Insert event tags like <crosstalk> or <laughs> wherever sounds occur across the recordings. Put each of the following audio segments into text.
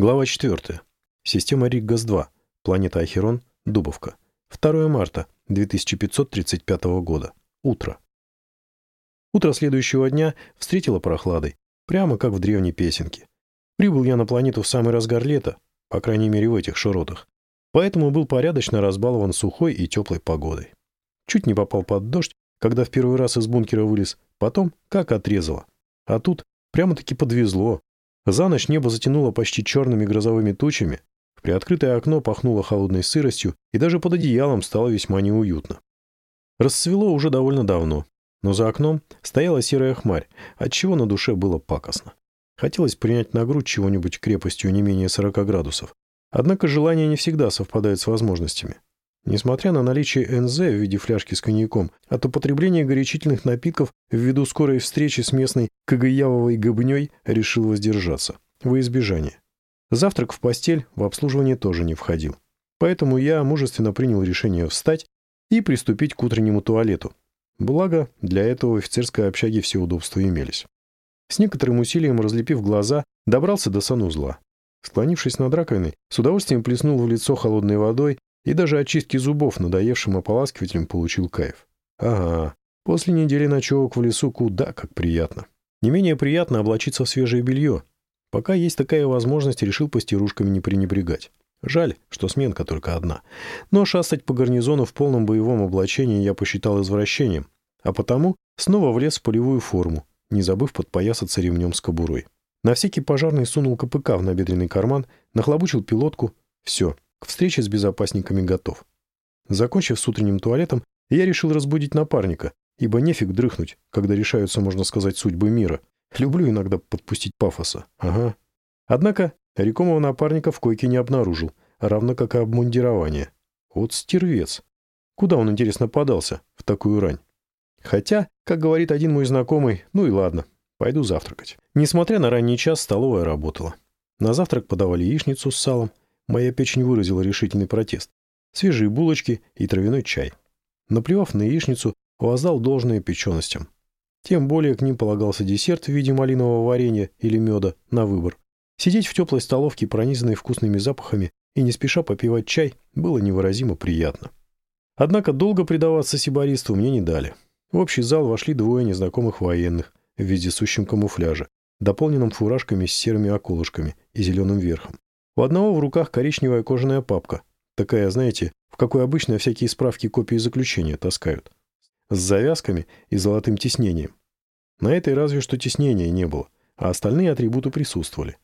Глава 4. Система Риггас-2. Планета Ахерон. Дубовка. 2 марта 2535 года. Утро. Утро следующего дня встретило прохладой, прямо как в древней песенке. Прибыл я на планету в самый разгар лета, по крайней мере в этих широтах, поэтому был порядочно разбалован сухой и теплой погодой. Чуть не попал под дождь, когда в первый раз из бункера вылез, потом как отрезало. А тут прямо-таки подвезло, за ночь небо затянуло почти черными грозовыми тучами, в приоткрытое окно пахнуло холодной сыростью, и даже под одеялом стало весьма неуютно. Расцвело уже довольно давно, но за окном стояла серая хмарь, отчего на душе было пакостно. Хотелось принять на грудь чего-нибудь крепостью не менее 40 градусов. Однако желание не всегда совпадает с возможностями. Несмотря на наличие НЗ в виде фляжки с коньяком, от употребления горячительных напитков ввиду скорой встречи с местной кагаявовой гобней решил воздержаться. Во избежание. Завтрак в постель в обслуживание тоже не входил. Поэтому я мужественно принял решение встать и приступить к утреннему туалету. Благо, для этого в офицерской общаге все удобства имелись. С некоторым усилием разлепив глаза, добрался до санузла. Склонившись над раковиной, с удовольствием плеснул в лицо холодной водой и даже очистки зубов надоевшим ополаскивателем получил кайф. Ага, после недели ночевок в лесу куда как приятно. Не менее приятно облачиться в свежее белье. Пока есть такая возможность, решил постирушками не пренебрегать. Жаль, что сменка только одна. Но шастать по гарнизону в полном боевом облачении я посчитал извращением, а потому снова влез в полевую форму, не забыв подпоясаться ремнем с кобурой. На всякий пожарный сунул КПК в набедренный карман, нахлобучил пилотку. Все, к встрече с безопасниками готов. Закончив с утренним туалетом, я решил разбудить напарника, ибо нефиг дрыхнуть, когда решаются, можно сказать, судьбы мира. Люблю иногда подпустить пафоса. Ага. Однако рекомого напарника в койке не обнаружил, равно как и обмундирование. Вот стервец. Куда он, интересно, подался в такую рань? Хотя, как говорит один мой знакомый, ну и ладно, пойду завтракать. Несмотря на ранний час, столовая работала. На завтрак подавали яичницу с салом, Моя печень выразила решительный протест. Свежие булочки и травяной чай. Наплевав на яичницу, воздал должное печеностям. Тем более к ним полагался десерт в виде малинового варенья или меда на выбор. Сидеть в теплой столовке, пронизанной вкусными запахами, и не спеша попивать чай, было невыразимо приятно. Однако долго предаваться сибаристу мне не дали. В общий зал вошли двое незнакомых военных в вездесущем камуфляже, дополненном фуражками с серыми околышками и зеленым верхом. У одного в руках коричневая кожаная папка. Такая, знаете, в какой обычно всякие справки копии заключения таскают. С завязками и золотым тиснением. На этой разве что тиснения не было, а остальные атрибуты присутствовали.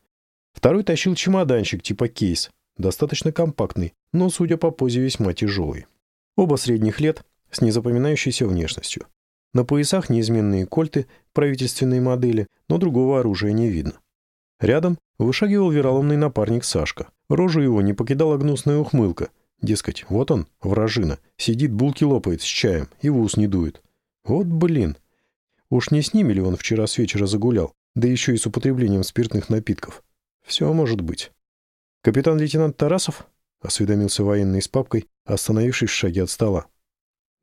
Второй тащил чемоданчик типа кейс, достаточно компактный, но, судя по позе, весьма тяжелый. Оба средних лет, с незапоминающейся внешностью. На поясах неизменные кольты правительственной модели, но другого оружия не видно. Рядом вышагивал вероломный напарник Сашка. Рожу его не покидала гнусная ухмылка. Дескать, вот он, вражина, сидит, булки лопает с чаем и в ус не дует. Вот блин. Уж не с ними ли он вчера с вечера загулял, да еще и с употреблением спиртных напитков. Все может быть. «Капитан-лейтенант Тарасов?» — осведомился военный с папкой, остановившись в шаге от стола.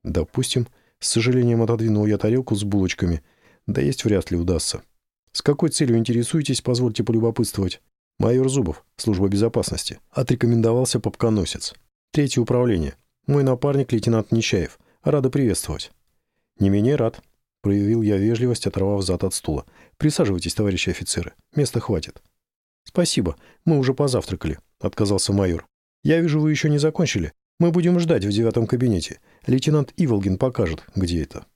«Допустим, с сожалением отодвинул я тарелку с булочками. Да есть вряд ли удастся. «С какой целью интересуетесь, позвольте полюбопытствовать?» «Майор Зубов, служба безопасности», — отрекомендовался попконосец. «Третье управление. Мой напарник, лейтенант Нечаев. Рада приветствовать». «Не менее рад», — проявил я вежливость, оторвав зад от стула. «Присаживайтесь, товарищи офицеры. Места хватит». «Спасибо. Мы уже позавтракали», — отказался майор. «Я вижу, вы еще не закончили. Мы будем ждать в девятом кабинете. Лейтенант Иволгин покажет, где это».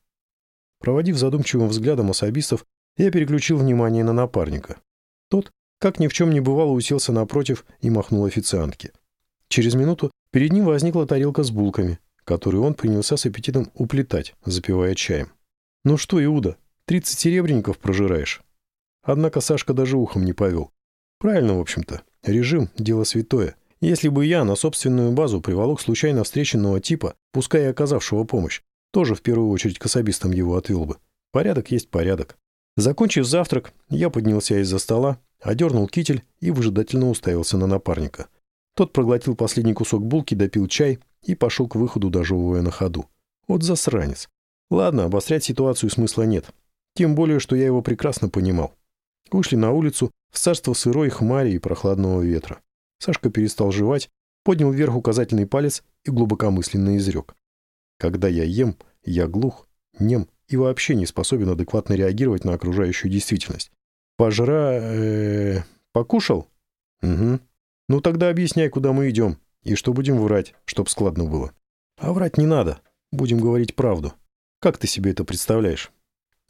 Проводив задумчивым взглядом особистов, я переключил внимание на напарника. Тот, как ни в чем не бывало, уселся напротив и махнул официантке. Через минуту перед ним возникла тарелка с булками, которую он принялся с аппетитом уплетать, запивая чаем. «Ну что, Иуда, тридцать серебряников прожираешь?» Однако Сашка даже ухом не повел. Правильно, в общем-то. Режим – дело святое. Если бы я на собственную базу приволок случайно встреченного типа, пускай и оказавшего помощь, тоже в первую очередь к особистам его отвел бы. Порядок есть порядок. Закончив завтрак, я поднялся из-за стола, одернул китель и выжидательно уставился на напарника. Тот проглотил последний кусок булки, допил чай и пошел к выходу, дожевывая на ходу. Вот засранец. Ладно, обострять ситуацию смысла нет. Тем более, что я его прекрасно понимал. Вышли на улицу, в царство сырой хмари и прохладного ветра. Сашка перестал жевать, поднял вверх указательный палец и глубокомысленно изрек. «Когда я ем, я глух, нем и вообще не способен адекватно реагировать на окружающую действительность. Пожра... Э, покушал? Угу. Ну тогда объясняй, куда мы идем, и что будем врать, чтоб складно было. А врать не надо, будем говорить правду. Как ты себе это представляешь?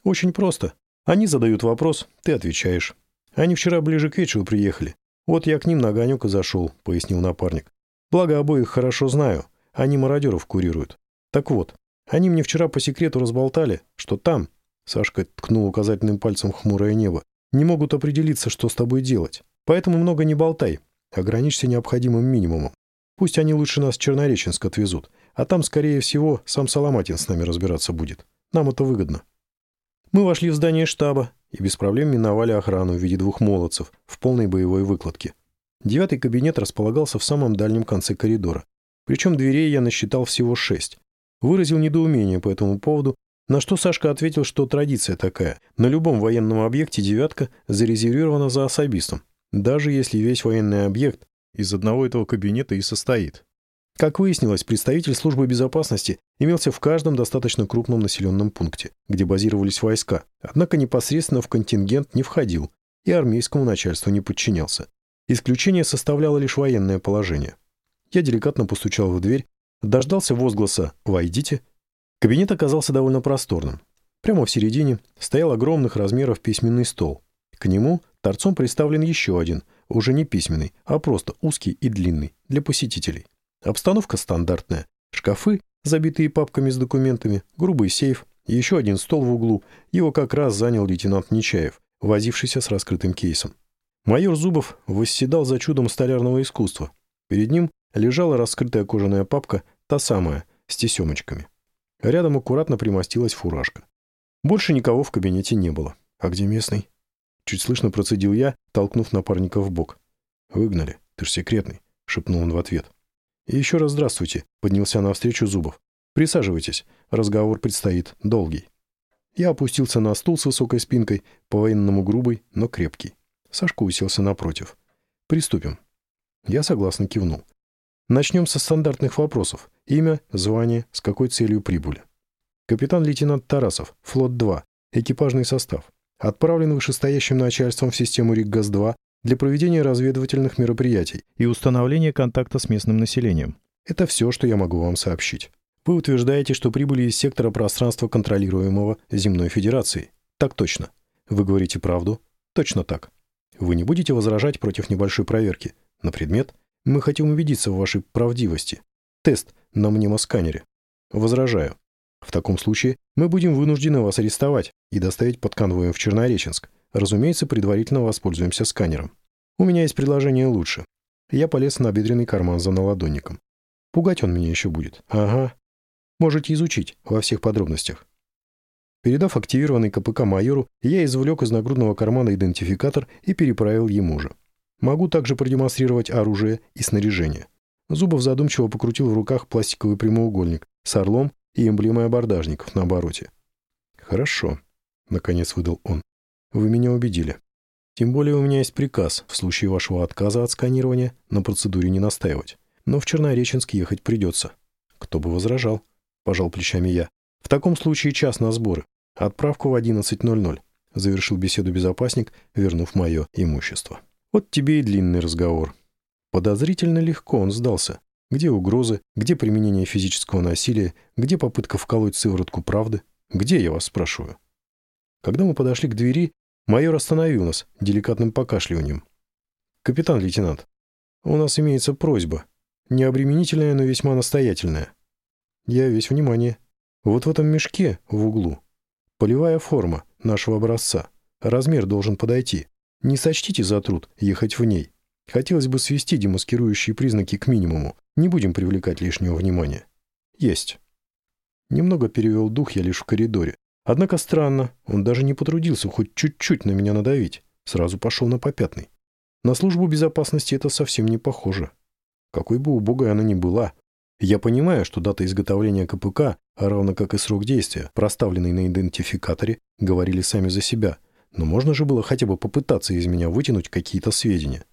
Очень просто. Они задают вопрос, ты отвечаешь. Они вчера ближе к вечеру приехали. Вот я к ним на огонек и зашел, пояснил напарник. Благо обоих хорошо знаю, они мародеров курируют. Так вот, они мне вчера по секрету разболтали, что там, Сашка ткнул указательным пальцем хмурое небо, не могут определиться, что с тобой делать. Поэтому много не болтай, ограничься необходимым минимумом. Пусть они лучше нас в Чернореченск отвезут, а там, скорее всего, сам Соломатин с нами разбираться будет. Нам это выгодно. Мы вошли в здание штаба и без проблем миновали охрану в виде двух молодцев в полной боевой выкладке. Девятый кабинет располагался в самом дальнем конце коридора. Причем дверей я насчитал всего шесть. Выразил недоумение по этому поводу, на что Сашка ответил, что традиция такая. На любом военном объекте «девятка» зарезервирована за особистом, даже если весь военный объект из одного этого кабинета и состоит. Как выяснилось, представитель службы безопасности имелся в каждом достаточно крупном населенном пункте, где базировались войска, однако непосредственно в контингент не входил и армейскому начальству не подчинялся. Исключение составляло лишь военное положение. Я деликатно постучал в дверь, дождался возгласа «Войдите». Кабинет оказался довольно просторным. Прямо в середине стоял огромных размеров письменный стол. К нему торцом приставлен еще один, уже не письменный, а просто узкий и длинный, для посетителей. Обстановка стандартная. Шкафы, забитые папками с документами, грубый сейф, еще один стол в углу. Его как раз занял лейтенант Нечаев, возившийся с раскрытым кейсом. Майор Зубов восседал за чудом столярного искусства. Перед ним лежала раскрытая кожаная папка, та самая, с тесемочками. Рядом аккуратно примостилась фуражка. Больше никого в кабинете не было. А где местный? Чуть слышно процедил я, толкнув напарника в бок. «Выгнали. Ты ж секретный», — шепнул он в ответ. «И еще раз здравствуйте», — поднялся навстречу Зубов. «Присаживайтесь. Разговор предстоит долгий». Я опустился на стул с высокой спинкой, по-военному грубый, но крепкий. Сашка уселся напротив. «Приступим». Я согласно кивнул. Начнем со стандартных вопросов. Имя, звание, с какой целью прибыли. Капитан-лейтенант Тарасов, флот-2, экипажный состав. Отправлен вышестоящим начальством в систему РИК-ГАЗ-2 для проведения разведывательных мероприятий и установления контакта с местным населением. Это все, что я могу вам сообщить. Вы утверждаете, что прибыли из сектора пространства, контролируемого Земной Федерацией. Так точно. Вы говорите правду? Точно так. Вы не будете возражать против небольшой проверки? На предмет? Мы хотим убедиться в вашей правдивости. Тест на мнемосканере. Возражаю. В таком случае мы будем вынуждены вас арестовать и доставить под конвоем в Чернореченск. Разумеется, предварительно воспользуемся сканером. У меня есть предложение лучше. Я полез на бедренный карман за наладонником. Пугать он меня еще будет. Ага. Можете изучить во всех подробностях. Передав активированный КПК майору, я извлек из нагрудного кармана идентификатор и переправил ему же. Могу также продемонстрировать оружие и снаряжение. Зубов задумчиво покрутил в руках пластиковый прямоугольник с орлом и эмблемой абордажников на обороте. «Хорошо», — наконец выдал он. «Вы меня убедили. Тем более у меня есть приказ в случае вашего отказа от сканирования на процедуре не настаивать. Но в Чернореченск ехать придется. Кто бы возражал?» — пожал плечами я. «В таком случае час на сборы. Отправку в 11.00», — завершил беседу безопасник, вернув мое имущество. Вот тебе и длинный разговор. Подозрительно легко он сдался. Где угрозы, где применение физического насилия, где попытка вколоть сыворотку правды? Где, я вас спрашиваю? Когда мы подошли к двери, майор остановил нас деликатным покашливанием. «Капитан-лейтенант, у нас имеется просьба. Необременительная, но весьма настоятельная. Я весь внимание. Вот в этом мешке в углу. Полевая форма нашего образца. Размер должен подойти. Не сочтите за труд ехать в ней. Хотелось бы свести демаскирующие признаки к минимуму. Не будем привлекать лишнего внимания. Есть. Немного перевел дух я лишь в коридоре. Однако странно, он даже не потрудился хоть чуть-чуть на меня надавить. Сразу пошел на попятный. На службу безопасности это совсем не похоже. Какой бы убогой она ни была. Я понимаю, что дата изготовления КПК, равно как и срок действия, проставленный на идентификаторе, говорили сами за себя – Но можно же было хотя бы попытаться из меня вытянуть какие-то сведения.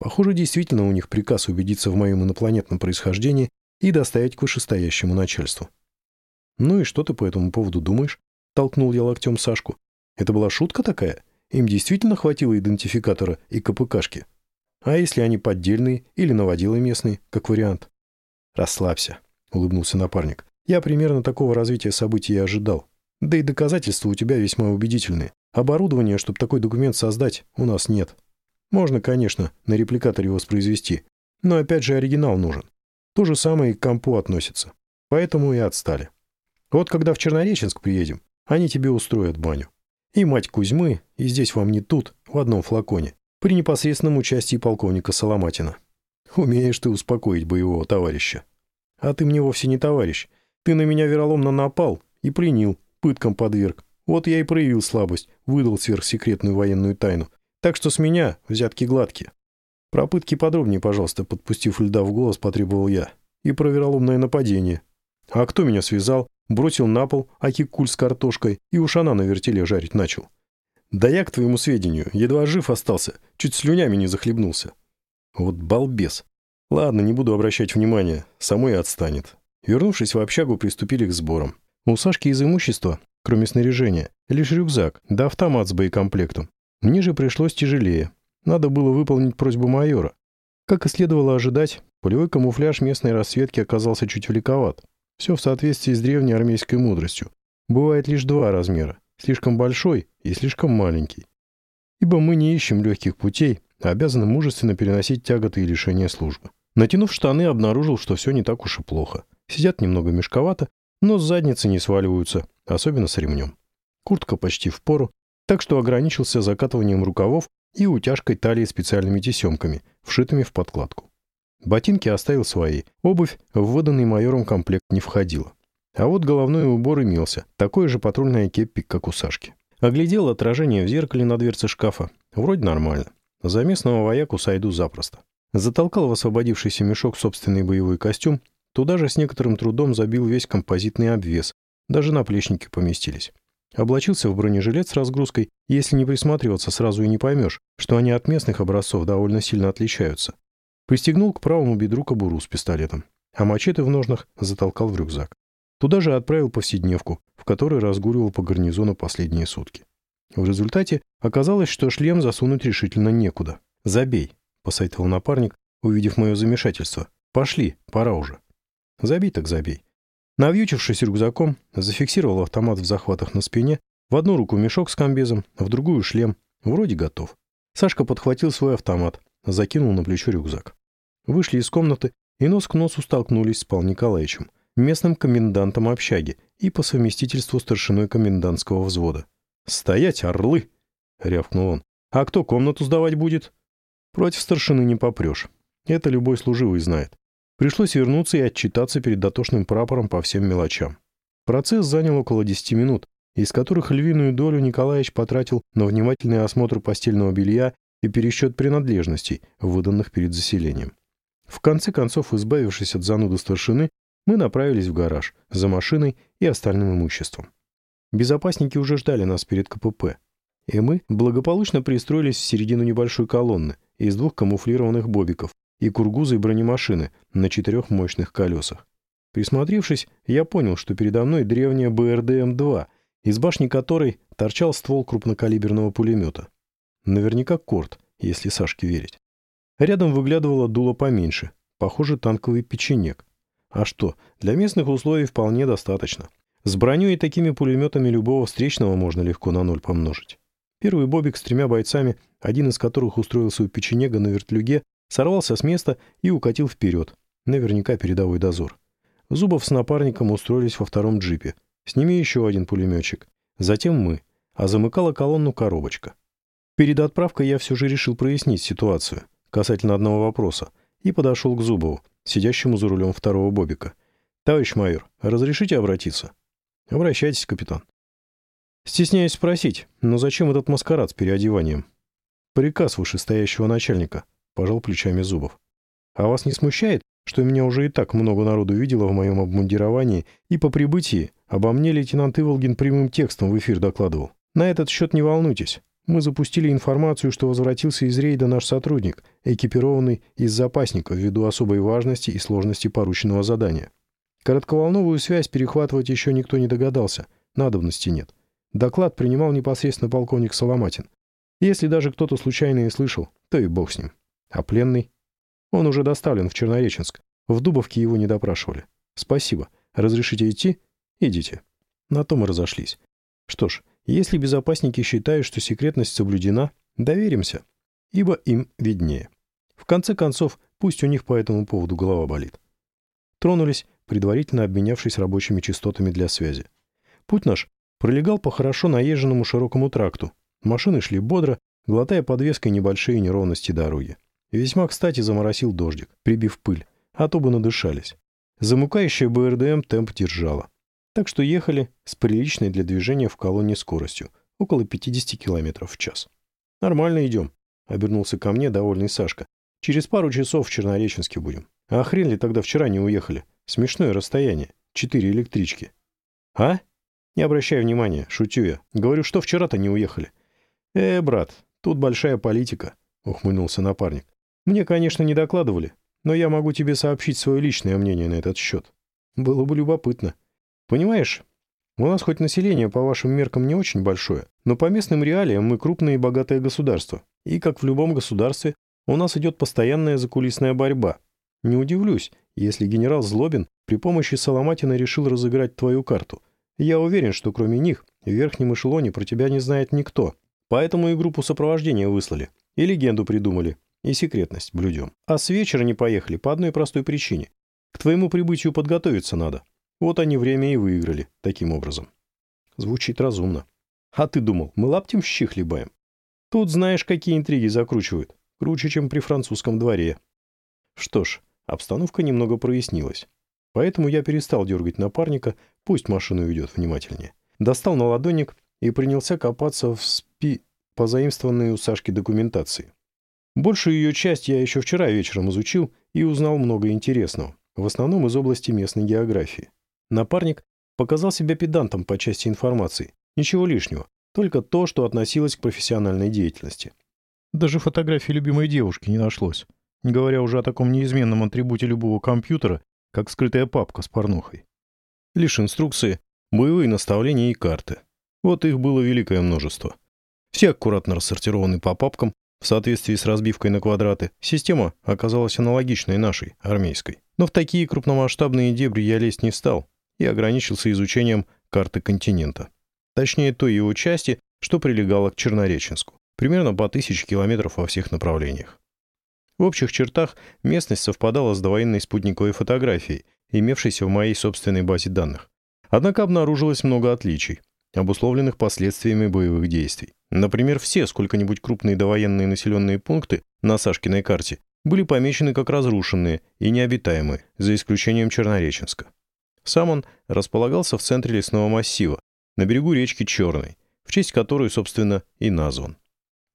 Похоже, действительно у них приказ убедиться в моем инопланетном происхождении и доставить к вышестоящему начальству. «Ну и что ты по этому поводу думаешь?» — толкнул я локтем Сашку. «Это была шутка такая? Им действительно хватило идентификатора и КПКшки? А если они поддельные или наводилы местные, как вариант?» «Расслабься», — улыбнулся напарник. «Я примерно такого развития событий и ожидал. Да и доказательства у тебя весьма убедительные. Оборудования, чтобы такой документ создать, у нас нет. Можно, конечно, на репликаторе воспроизвести, но опять же оригинал нужен. То же самое и к компу относится. Поэтому и отстали. Вот когда в Чернореченск приедем, они тебе устроят баню. И мать Кузьмы, и здесь вам не тут, в одном флаконе, при непосредственном участии полковника Соломатина. Умеешь ты успокоить боевого товарища. А ты мне вовсе не товарищ. Ты на меня вероломно напал и пленил, пыткам подверг. Вот я и проявил слабость, выдал сверхсекретную военную тайну. Так что с меня взятки гладкие. Про пытки подробнее, пожалуйста, подпустив льда в голос, потребовал я. И про вероломное нападение. А кто меня связал, бросил на пол аки-куль с картошкой и ушана на вертеле жарить начал. Да я, к твоему сведению, едва жив остался, чуть слюнями не захлебнулся. Вот балбес. Ладно, не буду обращать внимания, самой отстанет. Вернувшись в общагу, приступили к сборам. У Сашки из имущества, кроме снаряжения, лишь рюкзак, да автомат с боекомплектом. Мне же пришлось тяжелее. Надо было выполнить просьбу майора. Как и следовало ожидать, полевой камуфляж местной разведки оказался чуть великоват. Все в соответствии с древней армейской мудростью. Бывает лишь два размера – слишком большой и слишком маленький. Ибо мы не ищем легких путей, а обязаны мужественно переносить тяготы и лишения службы. Натянув штаны, обнаружил, что все не так уж и плохо. Сидят немного мешковато, но с задницы не сваливаются, особенно с ремнем. Куртка почти в пору, так что ограничился закатыванием рукавов и утяжкой талии специальными тесемками, вшитыми в подкладку. Ботинки оставил свои, обувь в выданный майором комплект не входила. А вот головной убор имелся, такой же патрульный кеппик, как у Сашки. Оглядел отражение в зеркале на дверце шкафа. Вроде нормально. За местного вояку сойду запросто. Затолкал в освободившийся мешок собственный боевой костюм, Туда же с некоторым трудом забил весь композитный обвес, даже наплечники поместились. Облачился в бронежилет с разгрузкой, если не присматриваться, сразу и не поймешь, что они от местных образцов довольно сильно отличаются. Пристегнул к правому бедру кобуру с пистолетом, а мачете в ножнах затолкал в рюкзак. Туда же отправил повседневку, в которой разгуливал по гарнизону последние сутки. В результате оказалось, что шлем засунуть решительно некуда. «Забей», — посоветовал напарник, увидев мое замешательство. «Пошли, пора уже». Забей так забей. Навьючившись рюкзаком, зафиксировал автомат в захватах на спине, в одну руку мешок с комбезом, в другую шлем. Вроде готов. Сашка подхватил свой автомат, закинул на плечо рюкзак. Вышли из комнаты и нос к носу столкнулись с Павлом Николаевичем, местным комендантом общаги и по совместительству старшиной комендантского взвода. «Стоять, орлы!» — рявкнул он. «А кто комнату сдавать будет?» «Против старшины не попрешь. Это любой служивый знает. Пришлось вернуться и отчитаться перед дотошным прапором по всем мелочам. Процесс занял около 10 минут, из которых львиную долю Николаевич потратил на внимательный осмотр постельного белья и пересчет принадлежностей, выданных перед заселением. В конце концов, избавившись от зануды старшины, мы направились в гараж за машиной и остальным имуществом. Безопасники уже ждали нас перед КПП, и мы благополучно пристроились в середину небольшой колонны из двух камуфлированных бобиков, и кургузой бронемашины на четырех мощных колесах. Присмотревшись, я понял, что передо мной древняя БРДМ-2, из башни которой торчал ствол крупнокалиберного пулемета. Наверняка Корт, если Сашке верить. Рядом выглядывало дуло поменьше, похоже, танковый печенек. А что, для местных условий вполне достаточно. С броней и такими пулеметами любого встречного можно легко на ноль помножить. Первый бобик с тремя бойцами, один из которых устроился у печенега на вертлюге, Сорвался с места и укатил вперед. Наверняка передовой дозор. Зубов с напарником устроились во втором джипе. С ними еще один пулеметчик. Затем мы. А замыкала колонну коробочка. Перед отправкой я все же решил прояснить ситуацию касательно одного вопроса и подошел к Зубову, сидящему за рулем второго бобика. «Товарищ майор, разрешите обратиться?» «Обращайтесь, капитан». «Стесняюсь спросить, но зачем этот маскарад с переодеванием?» «Приказ вышестоящего начальника», пожал плечами Зубов. «А вас не смущает, что меня уже и так много народу видело в моем обмундировании, и по прибытии обо мне лейтенант Иволгин прямым текстом в эфир докладывал? На этот счет не волнуйтесь. Мы запустили информацию, что возвратился из рейда наш сотрудник, экипированный из запасника ввиду особой важности и сложности порученного задания. Коротковолновую связь перехватывать еще никто не догадался, надобности нет. Доклад принимал непосредственно полковник Соломатин. Если даже кто-то случайно и слышал, то и бог с ним. А пленный? Он уже доставлен в Чернореченск. В Дубовке его не допрашивали. Спасибо. Разрешите идти? Идите. На том и разошлись. Что ж, если безопасники считают, что секретность соблюдена, доверимся, ибо им виднее. В конце концов, пусть у них по этому поводу голова болит. Тронулись, предварительно обменявшись рабочими частотами для связи. Путь наш пролегал по хорошо наезженному широкому тракту. Машины шли бодро, глотая подвеской небольшие неровности дороги. Весьма кстати заморосил дождик, прибив пыль, а то бы надышались. Замыкающая БРДМ темп держала. Так что ехали с приличной для движения в колонне скоростью, около 50 км в час. «Нормально идем», — обернулся ко мне довольный Сашка. «Через пару часов в Чернореченске будем. А хрен ли тогда вчера не уехали? Смешное расстояние. Четыре электрички». «А?» «Не обращай внимания, шутю я. Говорю, что вчера-то не уехали». «Э, брат, тут большая политика», — ухмыльнулся напарник. «Мне, конечно, не докладывали, но я могу тебе сообщить свое личное мнение на этот счет. Было бы любопытно». Понимаешь, у нас хоть население по вашим меркам не очень большое, но по местным реалиям мы крупное и богатое государство. И, как в любом государстве, у нас идет постоянная закулисная борьба. Не удивлюсь, если генерал Злобин при помощи Соломатина решил разыграть твою карту. Я уверен, что кроме них в верхнем эшелоне про тебя не знает никто. Поэтому и группу сопровождения выслали. И легенду придумали. И секретность блюдем. А с вечера не поехали по одной простой причине. К твоему прибытию подготовиться надо. Вот они время и выиграли таким образом. Звучит разумно. А ты думал, мы лаптем щи хлебаем? Тут знаешь, какие интриги закручивают. Круче, чем при французском дворе. Что ж, обстановка немного прояснилась. Поэтому я перестал дергать напарника, пусть машину ведет внимательнее. Достал на ладонник и принялся копаться в спи... позаимствованной у Сашки документации. Большую ее часть я еще вчера вечером изучил и узнал много интересного, в основном из области местной географии. Напарник показал себя педантом по части информации. Ничего лишнего, только то, что относилось к профессиональной деятельности. Даже фотографии любимой девушки не нашлось, не говоря уже о таком неизменном атрибуте любого компьютера, как скрытая папка с порнухой. Лишь инструкции, боевые наставления и карты. Вот их было великое множество. Все аккуратно рассортированы по папкам, в соответствии с разбивкой на квадраты, система оказалась аналогичной нашей, армейской. Но в такие крупномасштабные дебри я лезть не стал, и ограничился изучением карты континента. Точнее, той его части, что прилегала к Чернореченску. Примерно по тысяче километров во всех направлениях. В общих чертах местность совпадала с довоенной спутниковой фотографией, имевшейся в моей собственной базе данных. Однако обнаружилось много отличий, обусловленных последствиями боевых действий. Например, все сколько-нибудь крупные довоенные населенные пункты на Сашкиной карте были помечены как разрушенные и необитаемые, за исключением Чернореченска. Сам он располагался в центре лесного массива, на берегу речки Черной, в честь которой, собственно, и назван.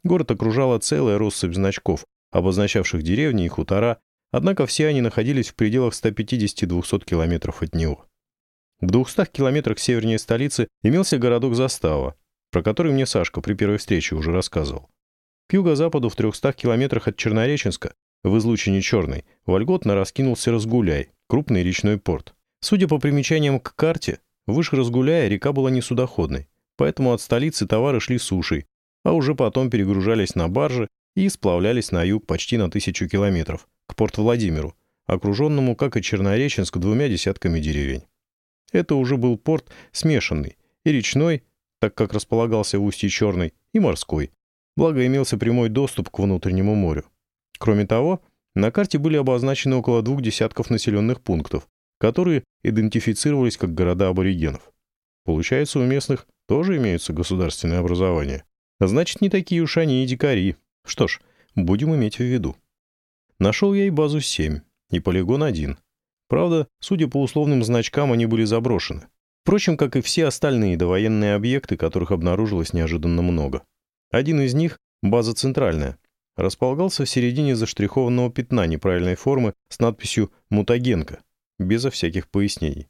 Город окружала целая россыпь значков, обозначавших деревни и хутора, однако все они находились в пределах 150-200 километров от него. В 200 километрах севернее столицы имелся городок Застава, про который мне Сашка при первой встрече уже рассказывал. К юго-западу в 300 километрах от Чернореченска, в излучине Черной, вольготно раскинулся Разгуляй, крупный речной порт. Судя по примечаниям к карте, выше Разгуляя река была не судоходной, поэтому от столицы товары шли сушей, а уже потом перегружались на баржи и сплавлялись на юг почти на тысячу километров, к Порт-Владимиру, окруженному, как и Чернореченск, двумя десятками деревень. Это уже был порт смешанный, и речной, так как располагался в устье Черной, и морской, благо имелся прямой доступ к внутреннему морю. Кроме того, на карте были обозначены около двух десятков населенных пунктов, которые идентифицировались как города аборигенов. Получается, у местных тоже имеются государственные образования. Значит, не такие уж они и дикари. Что ж, будем иметь в виду. Нашел я и базу 7, и полигон 1. Правда, судя по условным значкам, они были заброшены. Впрочем, как и все остальные довоенные объекты, которых обнаружилось неожиданно много. Один из них, база центральная, располагался в середине заштрихованного пятна неправильной формы с надписью «Мутагенка», безо всяких пояснений.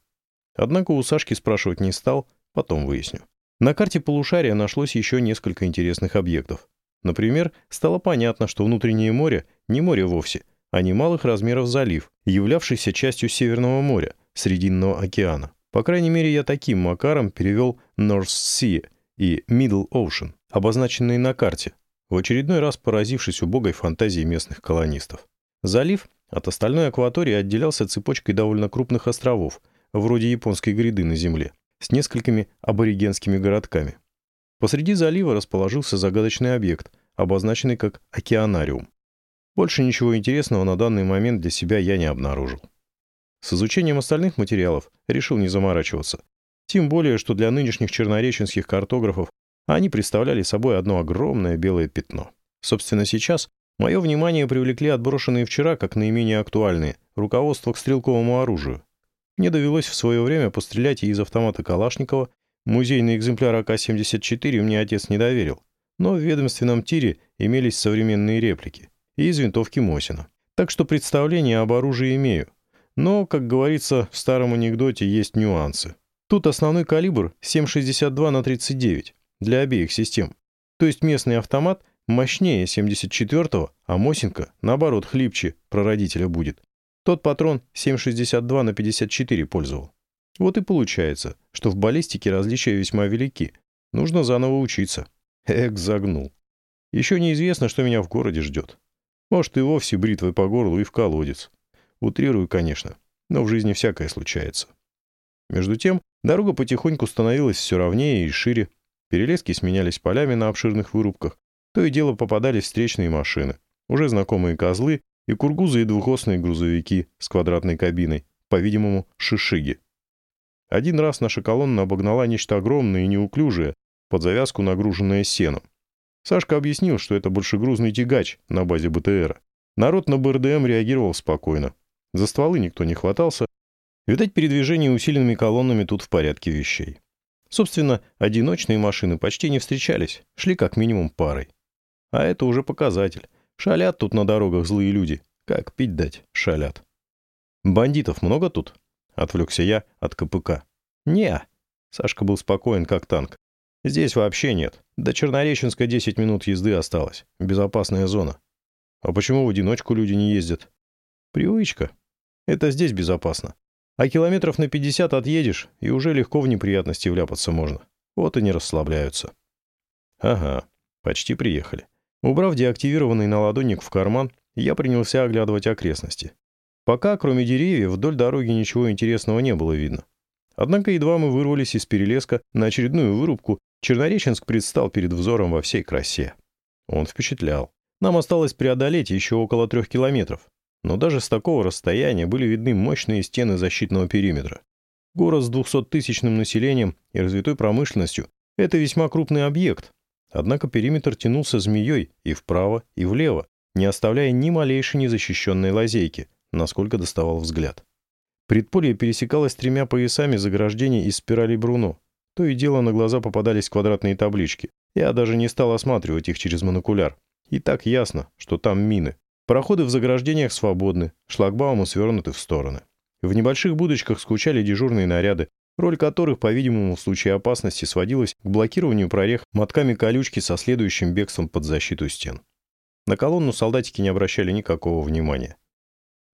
Однако у Сашки спрашивать не стал, потом выясню. На карте полушария нашлось еще несколько интересных объектов. Например, стало понятно, что внутреннее море не море вовсе, а немалых размеров залив, являвшийся частью Северного моря, Срединного океана. По крайней мере, я таким макаром перевел North Sea и Middle Ocean, обозначенные на карте, в очередной раз поразившись убогой фантазии местных колонистов. Залив от остальной акватории отделялся цепочкой довольно крупных островов, вроде японской гряды на земле, с несколькими аборигенскими городками. Посреди залива расположился загадочный объект, обозначенный как океанариум. Больше ничего интересного на данный момент для себя я не обнаружил. С изучением остальных материалов решил не заморачиваться. Тем более, что для нынешних чернореченских картографов они представляли собой одно огромное белое пятно. Собственно, сейчас мое внимание привлекли отброшенные вчера, как наименее актуальные, руководство к стрелковому оружию. Мне довелось в свое время пострелять и из автомата Калашникова, музейный экземпляр АК-74 мне отец не доверил, но в ведомственном тире имелись современные реплики, и из винтовки Мосина. Так что представление об оружии имею. Но, как говорится в старом анекдоте, есть нюансы. Тут основной калибр 7,62 на 39 для обеих систем. То есть местный автомат мощнее 74-го, а Мосинка, наоборот, хлипче прародителя будет. Тот патрон 7,62 на 54 пользовал. Вот и получается, что в баллистике различия весьма велики. Нужно заново учиться. Эк, загнул. Еще неизвестно, что меня в городе ждет. Может, и вовсе бритвой по горлу и в колодец. Утрирую, конечно, но в жизни всякое случается. Между тем, дорога потихоньку становилась все ровнее и шире, Перелески сменялись полями на обширных вырубках, то и дело попадались встречные машины, уже знакомые козлы и кургузы и двухосные грузовики с квадратной кабиной, по-видимому, шишиги. Один раз наша колонна обогнала нечто огромное и неуклюжее, под завязку нагруженное сеном. Сашка объяснил, что это большегрузный тягач на базе БТРа. Народ на БРДМ реагировал спокойно. За стволы никто не хватался. Видать, передвижение усиленными колоннами тут в порядке вещей. Собственно, одиночные машины почти не встречались, шли как минимум парой. А это уже показатель. Шалят тут на дорогах злые люди. Как пить дать, шалят. «Бандитов много тут?» — отвлекся я от КПК. не Сашка был спокоен, как танк. «Здесь вообще нет. До Чернореченска 10 минут езды осталось. Безопасная зона. А почему в одиночку люди не ездят?» «Привычка. Это здесь безопасно. А километров на 50 отъедешь, и уже легко в неприятности вляпаться можно. Вот и не расслабляются. Ага, почти приехали. Убрав деактивированный наладонник в карман, я принялся оглядывать окрестности. Пока, кроме деревьев, вдоль дороги ничего интересного не было видно. Однако едва мы вырвались из перелеска на очередную вырубку, Чернореченск предстал перед взором во всей красе. Он впечатлял. Нам осталось преодолеть еще около трех километров. Но даже с такого расстояния были видны мощные стены защитного периметра. Город с 200-тысячным населением и развитой промышленностью – это весьма крупный объект. Однако периметр тянулся змеей и вправо, и влево, не оставляя ни малейшей незащищенной лазейки, насколько доставал взгляд. Предполье пересекалось тремя поясами заграждений из спиралей Бруно. То и дело на глаза попадались квадратные таблички. Я даже не стал осматривать их через монокуляр. И так ясно, что там мины. Проходы в заграждениях свободны, шлагбаумы свернуты в стороны. В небольших будочках скучали дежурные наряды, роль которых, по-видимому, в случае опасности сводилась к блокированию прорех мотками колючки со следующим бегством под защиту стен. На колонну солдатики не обращали никакого внимания.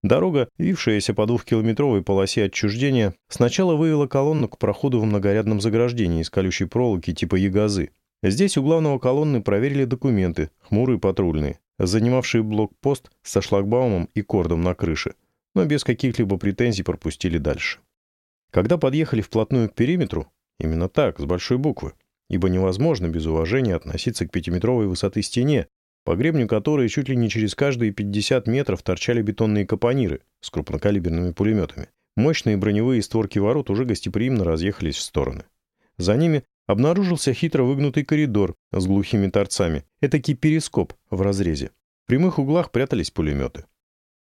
Дорога, вившаяся по двухкилометровой полосе отчуждения, сначала вывела колонну к проходу в многорядном заграждении из колючей проволоки типа ягозы. Здесь у главного колонны проверили документы, хмурые патрульные занимавшие блокпост со шлагбаумом и кордом на крыше, но без каких-либо претензий пропустили дальше. Когда подъехали вплотную к периметру, именно так, с большой буквы, ибо невозможно без уважения относиться к пятиметровой высоты стене, по гребню которой чуть ли не через каждые 50 метров торчали бетонные капониры с крупнокалиберными пулеметами. Мощные броневые створки ворот уже гостеприимно разъехались в стороны. За ними обнаружился хитро выгнутый коридор с глухими торцами, этакий перископ в разрезе. В прямых углах прятались пулеметы.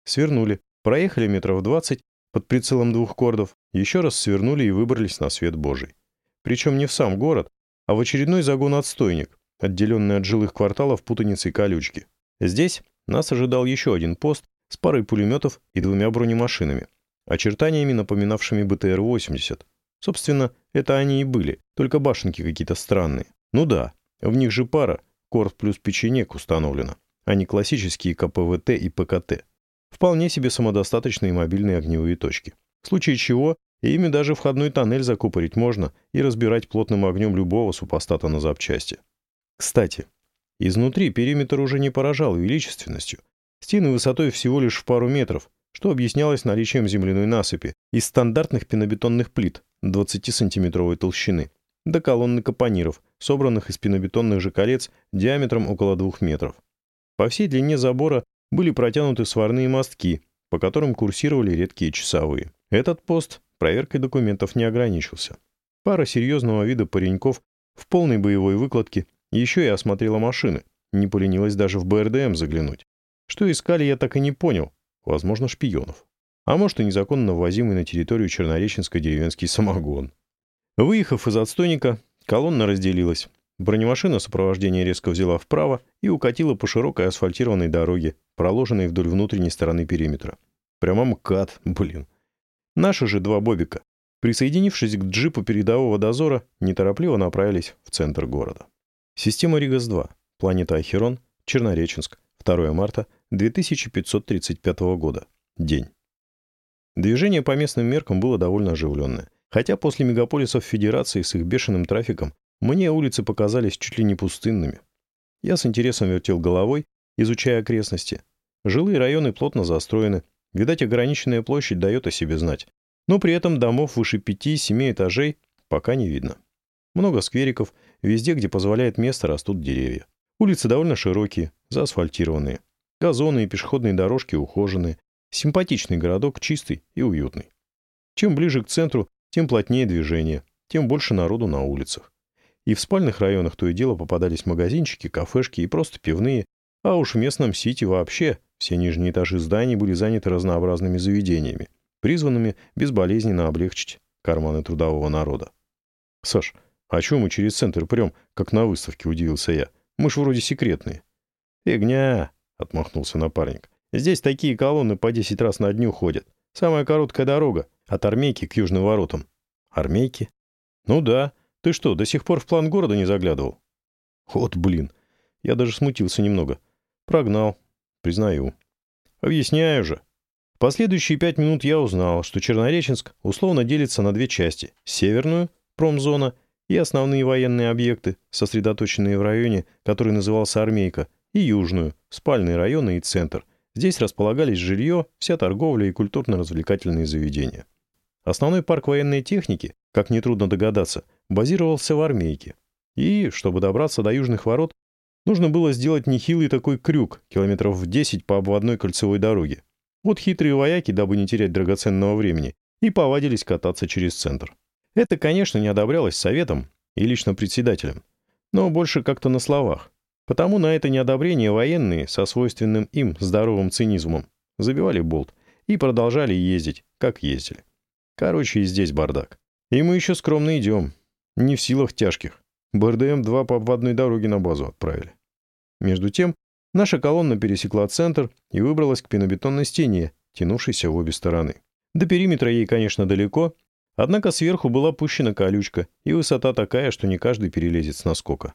Свернули, проехали метров двадцать под прицелом двух кордов, еще раз свернули и выбрались на свет Божий. Причем не в сам город, а в очередной загон-отстойник, отделенный от жилых кварталов путаницей колючки. Здесь нас ожидал еще один пост с парой пулеметов и двумя бронемашинами, очертаниями напоминавшими БТР-80. Собственно, это они и были, только башенки какие-то странные. Ну да, в них же пара, корт плюс печенек установлена, а не классические КПВТ и ПКТ. Вполне себе самодостаточные мобильные огневые точки. В случае чего, ими даже входной тоннель закупорить можно и разбирать плотным огнем любого супостата на запчасти. Кстати, изнутри периметр уже не поражал величественностью. Стены высотой всего лишь в пару метров, что объяснялось наличием земляной насыпи из стандартных пенобетонных плит 20-сантиметровой толщины до колонны капониров, собранных из пенобетонных же колец диаметром около 2 метров. По всей длине забора были протянуты сварные мостки, по которым курсировали редкие часовые. Этот пост проверкой документов не ограничился. Пара серьезного вида пареньков в полной боевой выкладке еще и осмотрела машины, не поленилась даже в БРДМ заглянуть. Что искали, я так и не понял, возможно, шпионов. А может, и незаконно ввозимый на территорию Чернореченской деревенский самогон. Выехав из отстойника, колонна разделилась. Бронемашина сопровождения резко взяла вправо и укатила по широкой асфальтированной дороге, проложенной вдоль внутренней стороны периметра. Прямо МКАД, блин. Наши же два бобика, присоединившись к джипу передового дозора, неторопливо направились в центр города. Система Ригас-2, планета Ахерон, Чернореченск, 2 марта 2535 года. День. Движение по местным меркам было довольно оживленное. Хотя после мегаполисов Федерации с их бешеным трафиком мне улицы показались чуть ли не пустынными. Я с интересом вертел головой, изучая окрестности. Жилые районы плотно застроены. Видать, ограниченная площадь дает о себе знать. Но при этом домов выше пяти-семи этажей пока не видно. Много сквериков, везде, где позволяет место, растут деревья. Улицы довольно широкие, заасфальтированные. Газоны и пешеходные дорожки ухоженные. Симпатичный городок, чистый и уютный. Чем ближе к центру, тем плотнее движение, тем больше народу на улицах. И в спальных районах то и дело попадались магазинчики, кафешки и просто пивные, а уж в местном Сити вообще все нижние этажи зданий были заняты разнообразными заведениями, призванными безболезненно облегчить карманы трудового народа. «Саш, а чего мы через центр прям, как на выставке?» – удивился я. «Мы ж вроде секретные». «Фигня!» — отмахнулся напарник. «Здесь такие колонны по десять раз на дню ходят. Самая короткая дорога. От Армейки к Южным воротам». «Армейки?» «Ну да. Ты что, до сих пор в план города не заглядывал?» «Вот блин. Я даже смутился немного. Прогнал. Признаю. Объясняю же. В последующие пять минут я узнал, что Чернореченск условно делится на две части. Северную, промзона, и основные военные объекты, сосредоточенные в районе, который назывался Армейка, и южную, спальные районы и центр. Здесь располагались жилье, вся торговля и культурно-развлекательные заведения. Основной парк военной техники, как нетрудно догадаться, базировался в Армейке. И, чтобы добраться до южных ворот, нужно было сделать нехилый такой крюк, километров в 10 по обводной кольцевой дороге. Вот хитрые вояки, дабы не терять драгоценного времени, и повадились кататься через центр. Это, конечно, не одобрялось советом и лично председателем, но больше как-то на словах. Потому на это неодобрение военные со свойственным им здоровым цинизмом забивали болт и продолжали ездить, как ездили. Короче, и здесь бардак. И мы еще скромно идем. Не в силах тяжких. БРДМ-2 по обводной дороге на базу отправили. Между тем, наша колонна пересекла центр и выбралась к пенобетонной стене, тянувшейся в обе стороны. До периметра ей, конечно, далеко, однако сверху была пущена колючка, и высота такая, что не каждый перелезет с наскока.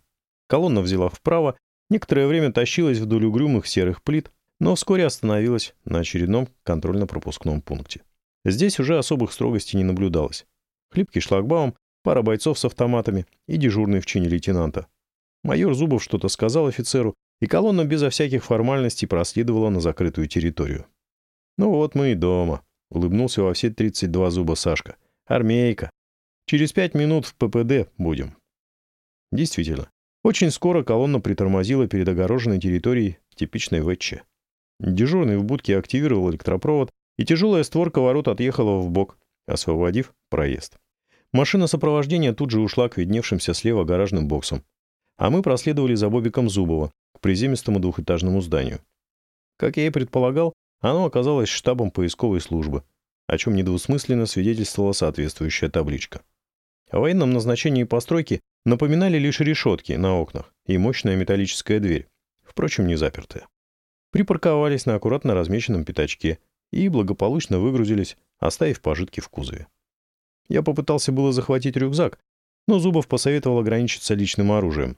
Колонна взяла вправо, некоторое время тащилась вдоль угрюмых серых плит, но вскоре остановилась на очередном контрольно-пропускном пункте. Здесь уже особых строгостей не наблюдалось. Хлипкий шлагбаум, пара бойцов с автоматами и дежурный в чине лейтенанта. Майор Зубов что-то сказал офицеру, и колонна безо всяких формальностей проследовала на закрытую территорию. «Ну вот мы и дома», — улыбнулся во все 32 зуба Сашка. «Армейка. Через пять минут в ППД будем». Действительно, очень скоро колонна притормозила перед огороженной территорией типичной ВЧ. Дежурный в будке активировал электропровод, и тяжелая створка ворот отъехала в бок, освободив проезд. Машина сопровождения тут же ушла к видневшимся слева гаражным боксам, а мы проследовали за Бобиком Зубова к приземистому двухэтажному зданию. Как я и предполагал, оно оказалось штабом поисковой службы, о чем недвусмысленно свидетельствовала соответствующая табличка. О военном назначении постройки напоминали лишь решетки на окнах и мощная металлическая дверь, впрочем, не запертая. Припарковались на аккуратно размеченном пятачке и благополучно выгрузились, оставив пожитки в кузове. Я попытался было захватить рюкзак, но Зубов посоветовал ограничиться личным оружием.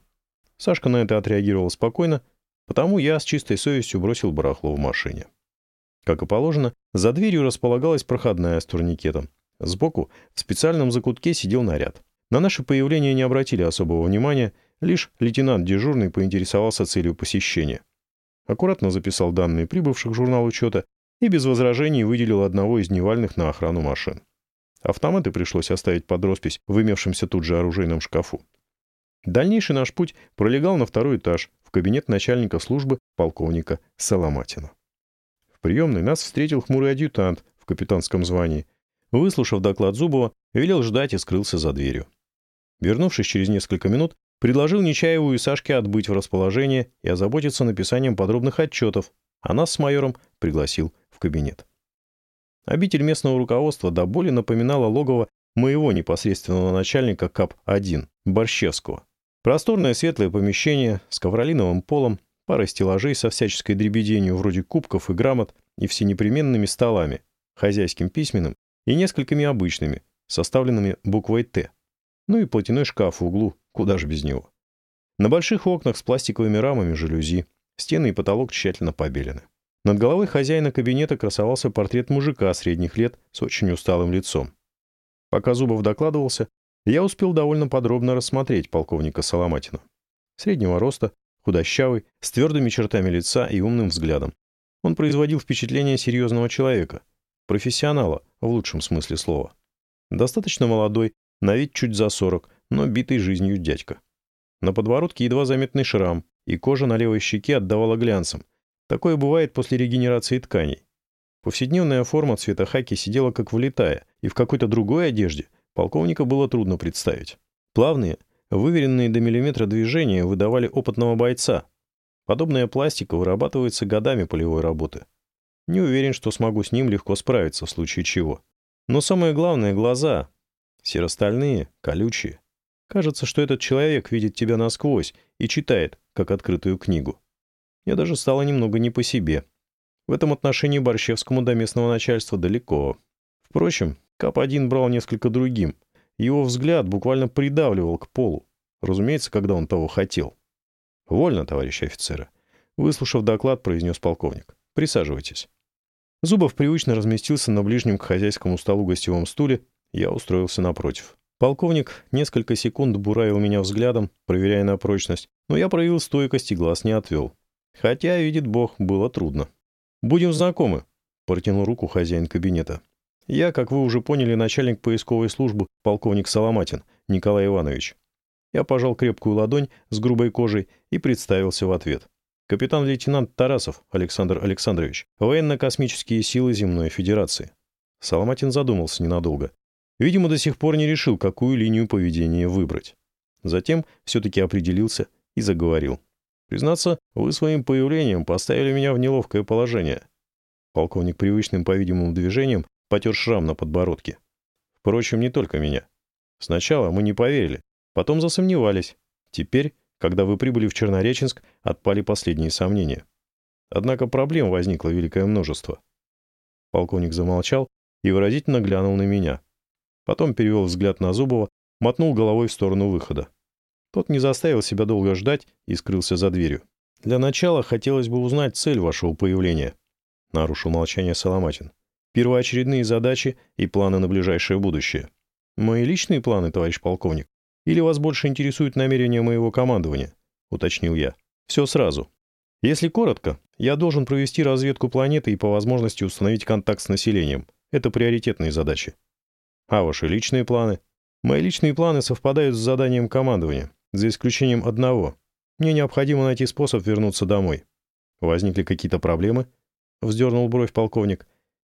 Сашка на это отреагировал спокойно, потому я с чистой совестью бросил барахло в машине. Как и положено, за дверью располагалась проходная с турникетом. Сбоку в специальном закутке сидел наряд. На наше появление не обратили особого внимания, лишь лейтенант дежурный поинтересовался целью посещения. Аккуратно записал данные прибывших в журнал учета и без возражений выделил одного из невальных на охрану машин. Автоматы пришлось оставить под роспись в имевшемся тут же оружейном шкафу. Дальнейший наш путь пролегал на второй этаж, в кабинет начальника службы полковника Соломатина. Приемной нас встретил хмурый адъютант в капитанском звании. Выслушав доклад Зубова, велел ждать и скрылся за дверью. Вернувшись через несколько минут, предложил Нечаеву и Сашке отбыть в расположение и озаботиться написанием подробных отчетов, а нас с майором пригласил в кабинет. Обитель местного руководства до боли напоминала логово моего непосредственного начальника КАП-1, Борщевского. Просторное светлое помещение с ковролиновым полом, парой стеллажей со всяческой дребеденью вроде кубков и грамот и всенепременными столами, хозяйским письменным и несколькими обычными, составленными буквой «Т». Ну и платяной шкаф в углу, куда же без него. На больших окнах с пластиковыми рамами жалюзи, стены и потолок тщательно побелены. Над головой хозяина кабинета красовался портрет мужика средних лет с очень усталым лицом. Пока Зубов докладывался, я успел довольно подробно рассмотреть полковника Соломатина. Среднего роста, худощавый, с твердыми чертами лица и умным взглядом. Он производил впечатление серьезного человека, профессионала в лучшем смысле слова. Достаточно молодой, на вид чуть за 40, но битый жизнью дядька. На подбородке едва заметный шрам, и кожа на левой щеке отдавала глянцем, Такое бывает после регенерации тканей. Повседневная форма цвета хаки сидела как влитая, и в какой-то другой одежде полковника было трудно представить. Плавные, выверенные до миллиметра движения выдавали опытного бойца. Подобная пластика вырабатывается годами полевой работы. Не уверен, что смогу с ним легко справиться в случае чего. Но самое главное — глаза. Серостальные, колючие. Кажется, что этот человек видит тебя насквозь и читает, как открытую книгу. Мне даже стало немного не по себе. В этом отношении Борщевскому до местного начальства далеко. Впрочем, КАП-1 брал несколько другим. Его взгляд буквально придавливал к полу. Разумеется, когда он того хотел. «Вольно, товарищ офицеры», — выслушав доклад, произнес полковник. «Присаживайтесь». Зубов привычно разместился на ближнем к хозяйскому столу гостевом стуле, я устроился напротив. Полковник несколько секунд буравил меня взглядом, проверяя на прочность, но я проявил стойкость и глаз не отвел. Хотя, видит Бог, было трудно. «Будем знакомы», — протянул руку хозяин кабинета. «Я, как вы уже поняли, начальник поисковой службы, полковник Соломатин, Николай Иванович». Я пожал крепкую ладонь с грубой кожей и представился в ответ. Капитан-лейтенант Тарасов Александр Александрович, военно-космические силы Земной Федерации. Соломатин задумался ненадолго. Видимо, до сих пор не решил, какую линию поведения выбрать. Затем все-таки определился и заговорил. Признаться, вы своим появлением поставили меня в неловкое положение. Полковник привычным, по-видимому, движением потер шрам на подбородке. Впрочем, не только меня. Сначала мы не поверили, потом засомневались. Теперь, когда вы прибыли в Чернореченск, отпали последние сомнения. Однако проблем возникло великое множество. Полковник замолчал и выразительно глянул на меня. Потом перевел взгляд на Зубова, мотнул головой в сторону выхода. Тот не заставил себя долго ждать и скрылся за дверью. «Для начала хотелось бы узнать цель вашего появления», — нарушил молчание Соломатин. «Первоочередные задачи и планы на ближайшее будущее. Мои личные планы, товарищ полковник? Или вас больше интересуют намерения моего командования?» — уточнил я. «Все сразу. Если коротко, я должен провести разведку планеты и по возможности установить контакт с населением. Это приоритетные задачи. А ваши личные планы? Мои личные планы совпадают с заданием командования за исключением одного. Мне необходимо найти способ вернуться домой. Возникли какие-то проблемы? Вздернул бровь полковник.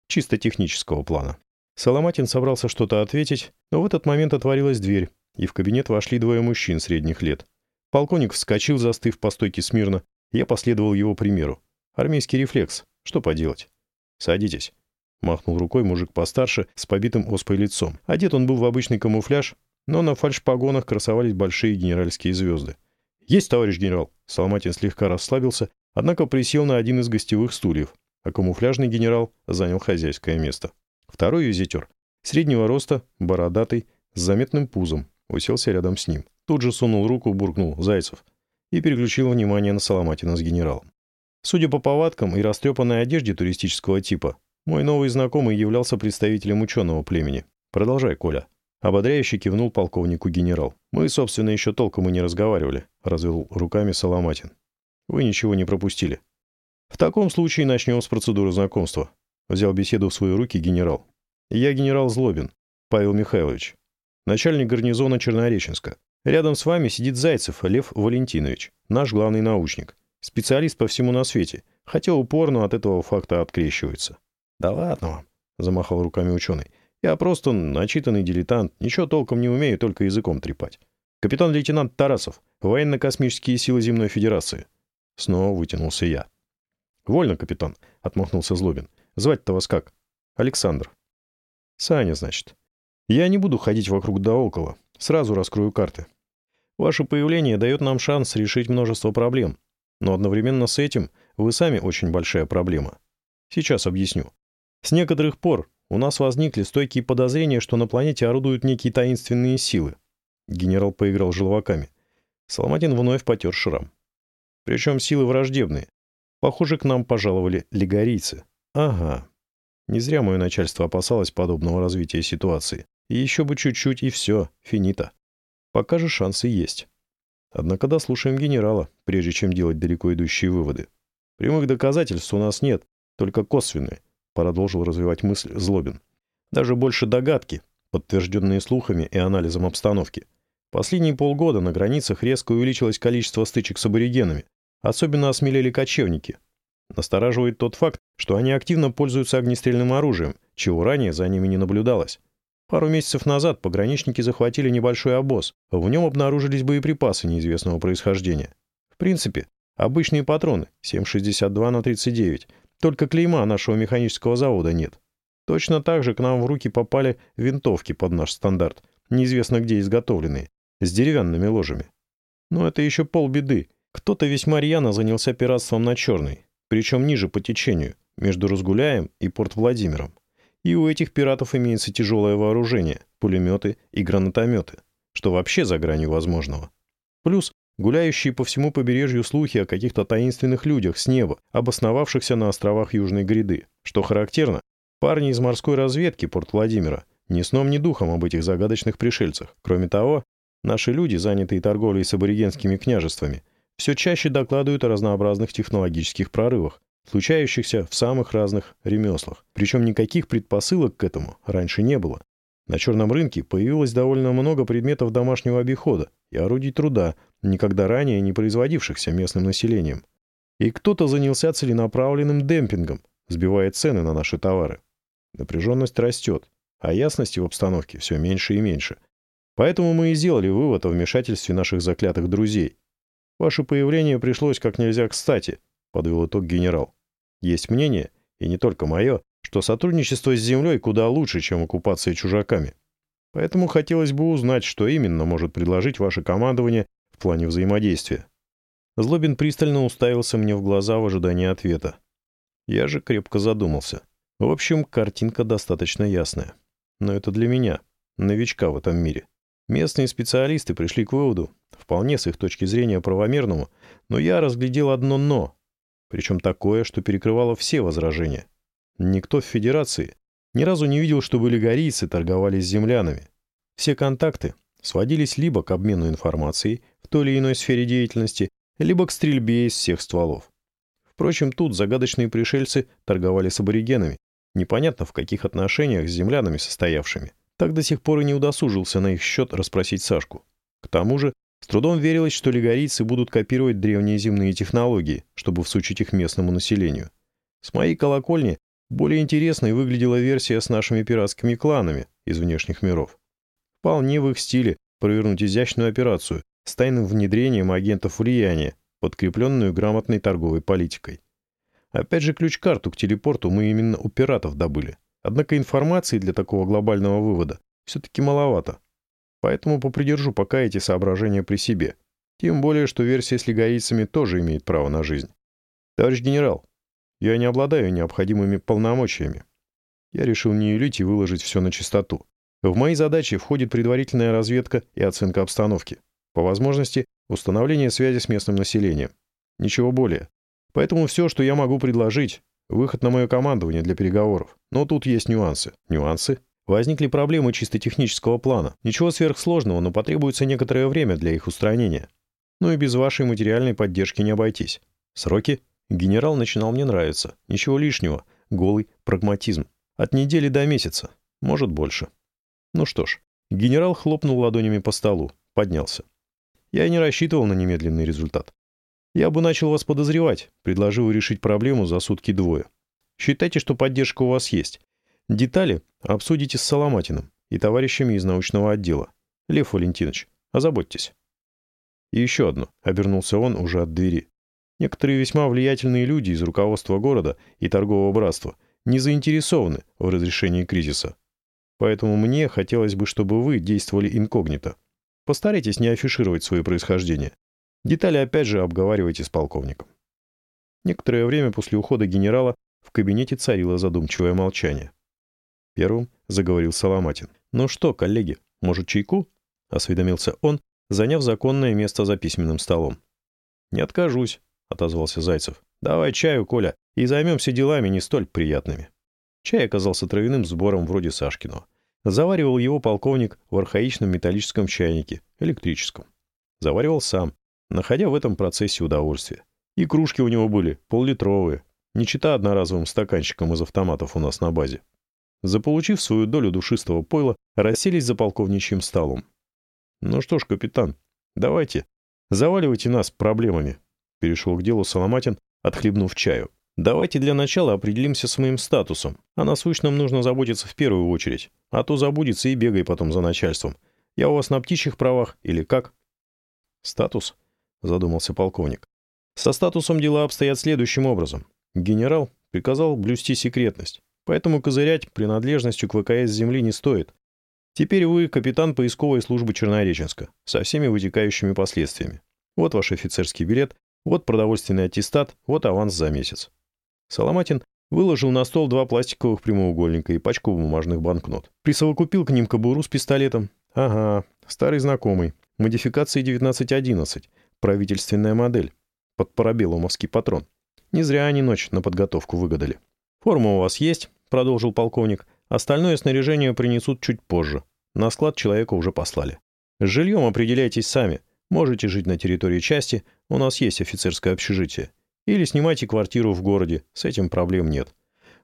Чисто технического плана. Соломатин собрался что-то ответить, но в этот момент отворилась дверь, и в кабинет вошли двое мужчин средних лет. Полковник вскочил, застыв по стойке смирно. Я последовал его примеру. Армейский рефлекс. Что поделать? «Садитесь», — махнул рукой мужик постарше, с побитым оспой лицом. Одет он был в обычный камуфляж, но на фальшпогонах красовались большие генеральские звезды. «Есть, товарищ генерал!» Соломатин слегка расслабился, однако присел на один из гостевых стульев, а камуфляжный генерал занял хозяйское место. Второй визитер Среднего роста, бородатый, с заметным пузом, уселся рядом с ним. Тут же сунул руку, буркнул «Зайцев» и переключил внимание на Соломатина с генералом. Судя по повадкам и растрепанной одежде туристического типа, мой новый знакомый являлся представителем ученого племени. «Продолжай, Коля». Ободряюще кивнул полковнику генерал. «Мы, собственно, еще толком и не разговаривали», — развел руками Соломатин. «Вы ничего не пропустили». «В таком случае начнем с процедуры знакомства», — взял беседу в свои руки генерал. «Я генерал Злобин, Павел Михайлович, начальник гарнизона Чернореченска. Рядом с вами сидит Зайцев Лев Валентинович, наш главный научник, специалист по всему на свете, хотя упорно от этого факта открещивается». «Да ладно вам», — замахал руками ученый. «Я просто начитанный дилетант, ничего толком не умею, только языком трепать. Капитан-лейтенант Тарасов, военно-космические силы Земной Федерации». Снова вытянулся я. «Вольно, капитан», — отмахнулся Злобин. «Звать-то вас как?» «Александр». «Саня, значит. Я не буду ходить вокруг да около. Сразу раскрою карты. Ваше появление дает нам шанс решить множество проблем. Но одновременно с этим вы сами очень большая проблема. Сейчас объясню. С некоторых пор у нас возникли стойкие подозрения, что на планете орудуют некие таинственные силы. Генерал поиграл желваками. Соломатин вновь потер шрам. Причем силы враждебные. Похоже, к нам пожаловали лигорийцы. Ага. Не зря мое начальство опасалось подобного развития ситуации. И еще бы чуть-чуть, и все, финита. Пока же шансы есть. Однако дослушаем генерала, прежде чем делать далеко идущие выводы. Прямых доказательств у нас нет, только косвенные, продолжил развивать мысль Злобин. Даже больше догадки, подтвержденные слухами и анализом обстановки. Последние полгода на границах резко увеличилось количество стычек с аборигенами. Особенно осмелели кочевники. Настораживает тот факт, что они активно пользуются огнестрельным оружием, чего ранее за ними не наблюдалось. Пару месяцев назад пограничники захватили небольшой обоз, в нем обнаружились боеприпасы неизвестного происхождения. В принципе, обычные патроны 7,62 на 39, только клейма нашего механического завода нет. Точно так же к нам в руки попали винтовки под наш стандарт, неизвестно где изготовленные, с деревянными ложами. Но это еще полбеды. Кто-то весьма рьяно занялся пиратством на Черной, причем ниже по течению, между Разгуляем и Порт Владимиром. И у этих пиратов имеется тяжелое вооружение, пулеметы и гранатометы, что вообще за гранью возможного. Плюс гуляющие по всему побережью слухи о каких-то таинственных людях с неба, обосновавшихся на островах Южной Гряды. Что характерно, парни из морской разведки Порт Владимира ни сном, ни духом об этих загадочных пришельцах. Кроме того, наши люди, занятые торговлей с аборигенскими княжествами, все чаще докладывают о разнообразных технологических прорывах, случающихся в самых разных ремеслах. Причем никаких предпосылок к этому раньше не было. На черном рынке появилось довольно много предметов домашнего обихода и орудий труда, никогда ранее не производившихся местным населением. И кто-то занялся целенаправленным демпингом, сбивая цены на наши товары. Напряженность растет, а ясности в обстановке все меньше и меньше. Поэтому мы и сделали вывод о вмешательстве наших заклятых друзей. Ваше появление пришлось как нельзя кстати, подвел итог генерал. Есть мнение, и не только мое, что сотрудничество с Землей куда лучше, чем оккупация чужаками. Поэтому хотелось бы узнать, что именно может предложить ваше командование в плане взаимодействия. Злобин пристально уставился мне в глаза в ожидании ответа. Я же крепко задумался. В общем, картинка достаточно ясная. Но это для меня, новичка в этом мире. Местные специалисты пришли к выводу, вполне с их точки зрения правомерному, но я разглядел одно «но», причем такое, что перекрывало все возражения. Никто в Федерации ни разу не видел, чтобы лигорийцы торговали с землянами. Все контакты сводились либо к обмену информацией в той или иной сфере деятельности, либо к стрельбе из всех стволов. Впрочем, тут загадочные пришельцы торговали с аборигенами, непонятно в каких отношениях с землянами состоявшими. Так до сих пор и не удосужился на их счет расспросить Сашку. К тому же с трудом верилось, что лигорийцы будут копировать древние земные технологии, чтобы всучить их местному населению. С моей колокольни более интересной выглядела версия с нашими пиратскими кланами из внешних миров. Вполне в их стиле провернуть изящную операцию с тайным внедрением агентов влияния, подкрепленную грамотной торговой политикой. Опять же, ключ-карту к телепорту мы именно у пиратов добыли. Однако информации для такого глобального вывода все-таки маловато. Поэтому попридержу пока эти соображения при себе. Тем более, что версия с лигорийцами тоже имеет право на жизнь. Товарищ генерал, я не обладаю необходимыми полномочиями. Я решил не юлить и выложить все на чистоту. В мои задачи входит предварительная разведка и оценка обстановки. По возможности, установление связи с местным населением. Ничего более. Поэтому все, что я могу предложить, выход на мое командование для переговоров. Но тут есть нюансы. Нюансы? Возникли проблемы чисто технического плана. Ничего сверхсложного, но потребуется некоторое время для их устранения. Ну и без вашей материальной поддержки не обойтись. Сроки? Генерал начинал мне нравиться. Ничего лишнего. Голый прагматизм. От недели до месяца. Может, больше. Ну что ж. Генерал хлопнул ладонями по столу. Поднялся. Я и не рассчитывал на немедленный результат. Я бы начал вас подозревать, предложил решить проблему за сутки двое. Считайте, что поддержка у вас есть. Детали обсудите с Соломатиным и товарищами из научного отдела. Лев Валентинович, озаботьтесь. И еще одно, обернулся он уже от двери. Некоторые весьма влиятельные люди из руководства города и торгового братства не заинтересованы в разрешении кризиса. Поэтому мне хотелось бы, чтобы вы действовали инкогнито. Постарайтесь не афишировать свое происхождение. Детали опять же обговаривайте с полковником. Некоторое время после ухода генерала в кабинете царило задумчивое молчание. Первым заговорил Соломатин. «Ну что, коллеги, может, чайку?» — осведомился он, заняв законное место за письменным столом. «Не откажусь», — отозвался Зайцев. «Давай чаю, Коля, и займемся делами не столь приятными». Чай оказался травяным сбором вроде Сашкиного. Заваривал его полковник в архаичном металлическом чайнике, электрическом. Заваривал сам, находя в этом процессе удовольствие. И кружки у него были поллитровые, не чита одноразовым стаканчиком из автоматов у нас на базе. Заполучив свою долю душистого пойла, расселись за полковничьим столом. «Ну что ж, капитан, давайте, заваливайте нас проблемами», — перешел к делу Соломатин, отхлебнув чаю. «Давайте для начала определимся с моим статусом. О насущном нужно заботиться в первую очередь, а то забудется и бегай потом за начальством. Я у вас на птичьих правах или как?» «Статус?» — задумался полковник. «Со статусом дела обстоят следующим образом. Генерал приказал блюсти секретность. Поэтому козырять принадлежностью к ВКС Земли не стоит. Теперь вы капитан поисковой службы Чернореченска, со всеми вытекающими последствиями. Вот ваш офицерский билет, вот продовольственный аттестат, вот аванс за месяц. Соломатин выложил на стол два пластиковых прямоугольника и пачку бумажных банкнот. Присовокупил к ним кобуру с пистолетом. Ага, старый знакомый. Модификации 1911. Правительственная модель. Под парабеллумовский патрон. Не зря они ночь на подготовку выгадали. Форма у вас есть? — продолжил полковник. «Остальное снаряжение принесут чуть позже. На склад человека уже послали. С жильем определяйтесь сами. Можете жить на территории части, у нас есть офицерское общежитие. Или снимайте квартиру в городе, с этим проблем нет.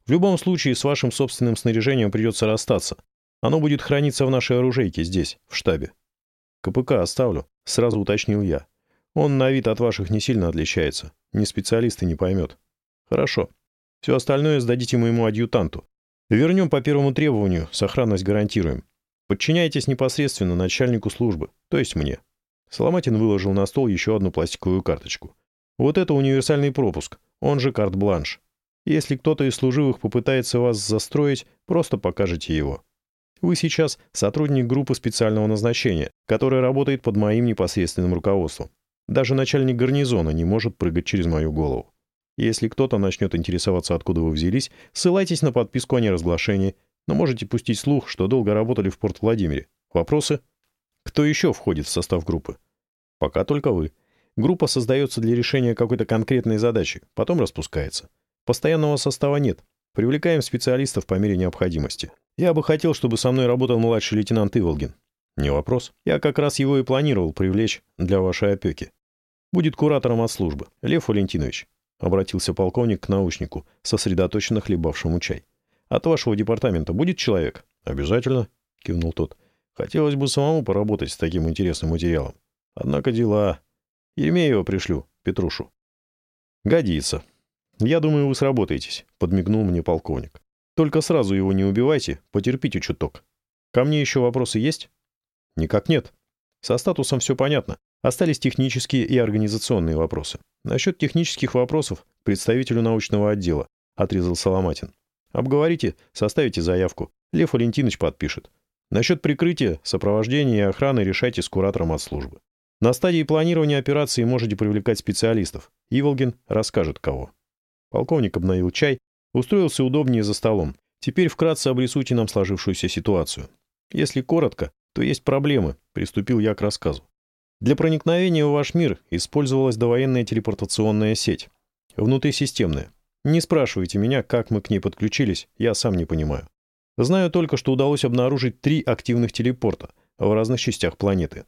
В любом случае, с вашим собственным снаряжением придется расстаться. Оно будет храниться в нашей оружейке здесь, в штабе. КПК оставлю, сразу уточнил я. Он на вид от ваших не сильно отличается. Ни специалист и не поймет. Хорошо. Все остальное сдадите моему адъютанту. Вернем по первому требованию, сохранность гарантируем. Подчиняйтесь непосредственно начальнику службы, то есть мне». Соломатин выложил на стол еще одну пластиковую карточку. «Вот это универсальный пропуск, он же карт-бланш. Если кто-то из служивых попытается вас застроить, просто покажите его. Вы сейчас сотрудник группы специального назначения, которая работает под моим непосредственным руководством. Даже начальник гарнизона не может прыгать через мою голову. Если кто-то начнет интересоваться, откуда вы взялись, ссылайтесь на подписку о неразглашении, но можете пустить слух, что долго работали в Порт Владимире. Вопросы? Кто еще входит в состав группы? Пока только вы. Группа создается для решения какой-то конкретной задачи, потом распускается. Постоянного состава нет. Привлекаем специалистов по мере необходимости. Я бы хотел, чтобы со мной работал младший лейтенант Иволгин. Не вопрос. Я как раз его и планировал привлечь для вашей опеки. Будет куратором от службы. Лев Валентинович. — обратился полковник к научнику, сосредоточенно хлебавшему чай. «От вашего департамента будет человек?» «Обязательно», — кивнул тот. «Хотелось бы самому поработать с таким интересным материалом. Однако дела... Еремеева пришлю, Петрушу». «Годится. Я думаю, вы сработаетесь», — подмигнул мне полковник. «Только сразу его не убивайте, потерпите чуток. Ко мне еще вопросы есть?» «Никак нет. Со статусом все понятно. Остались технические и организационные вопросы. Насчет технических вопросов представителю научного отдела, отрезал Соломатин. Обговорите, составите заявку. Лев Валентинович подпишет. Насчет прикрытия, сопровождения и охраны решайте с куратором от службы. На стадии планирования операции можете привлекать специалистов. Иволгин расскажет кого. Полковник обновил чай, устроился удобнее за столом. Теперь вкратце обрисуйте нам сложившуюся ситуацию. Если коротко, то есть проблемы, приступил я к рассказу. Для проникновения в ваш мир использовалась довоенная телепортационная сеть. Внутрисистемная. Не спрашивайте меня, как мы к ней подключились, я сам не понимаю. Знаю только, что удалось обнаружить три активных телепорта в разных частях планеты.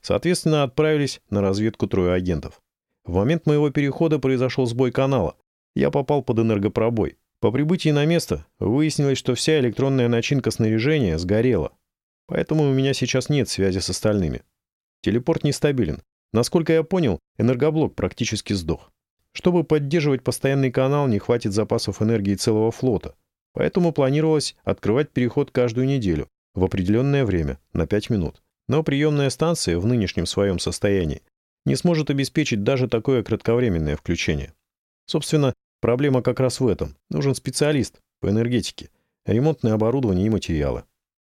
Соответственно, отправились на разведку трое агентов. В момент моего перехода произошел сбой канала. Я попал под энергопробой. По прибытии на место выяснилось, что вся электронная начинка снаряжения сгорела. Поэтому у меня сейчас нет связи с остальными. Телепорт нестабилен. Насколько я понял, энергоблок практически сдох. Чтобы поддерживать постоянный канал, не хватит запасов энергии целого флота. Поэтому планировалось открывать переход каждую неделю, в определенное время, на 5 минут. Но приемная станция в нынешнем своем состоянии не сможет обеспечить даже такое кратковременное включение. Собственно, проблема как раз в этом. Нужен специалист по энергетике, ремонтное оборудование и материалы.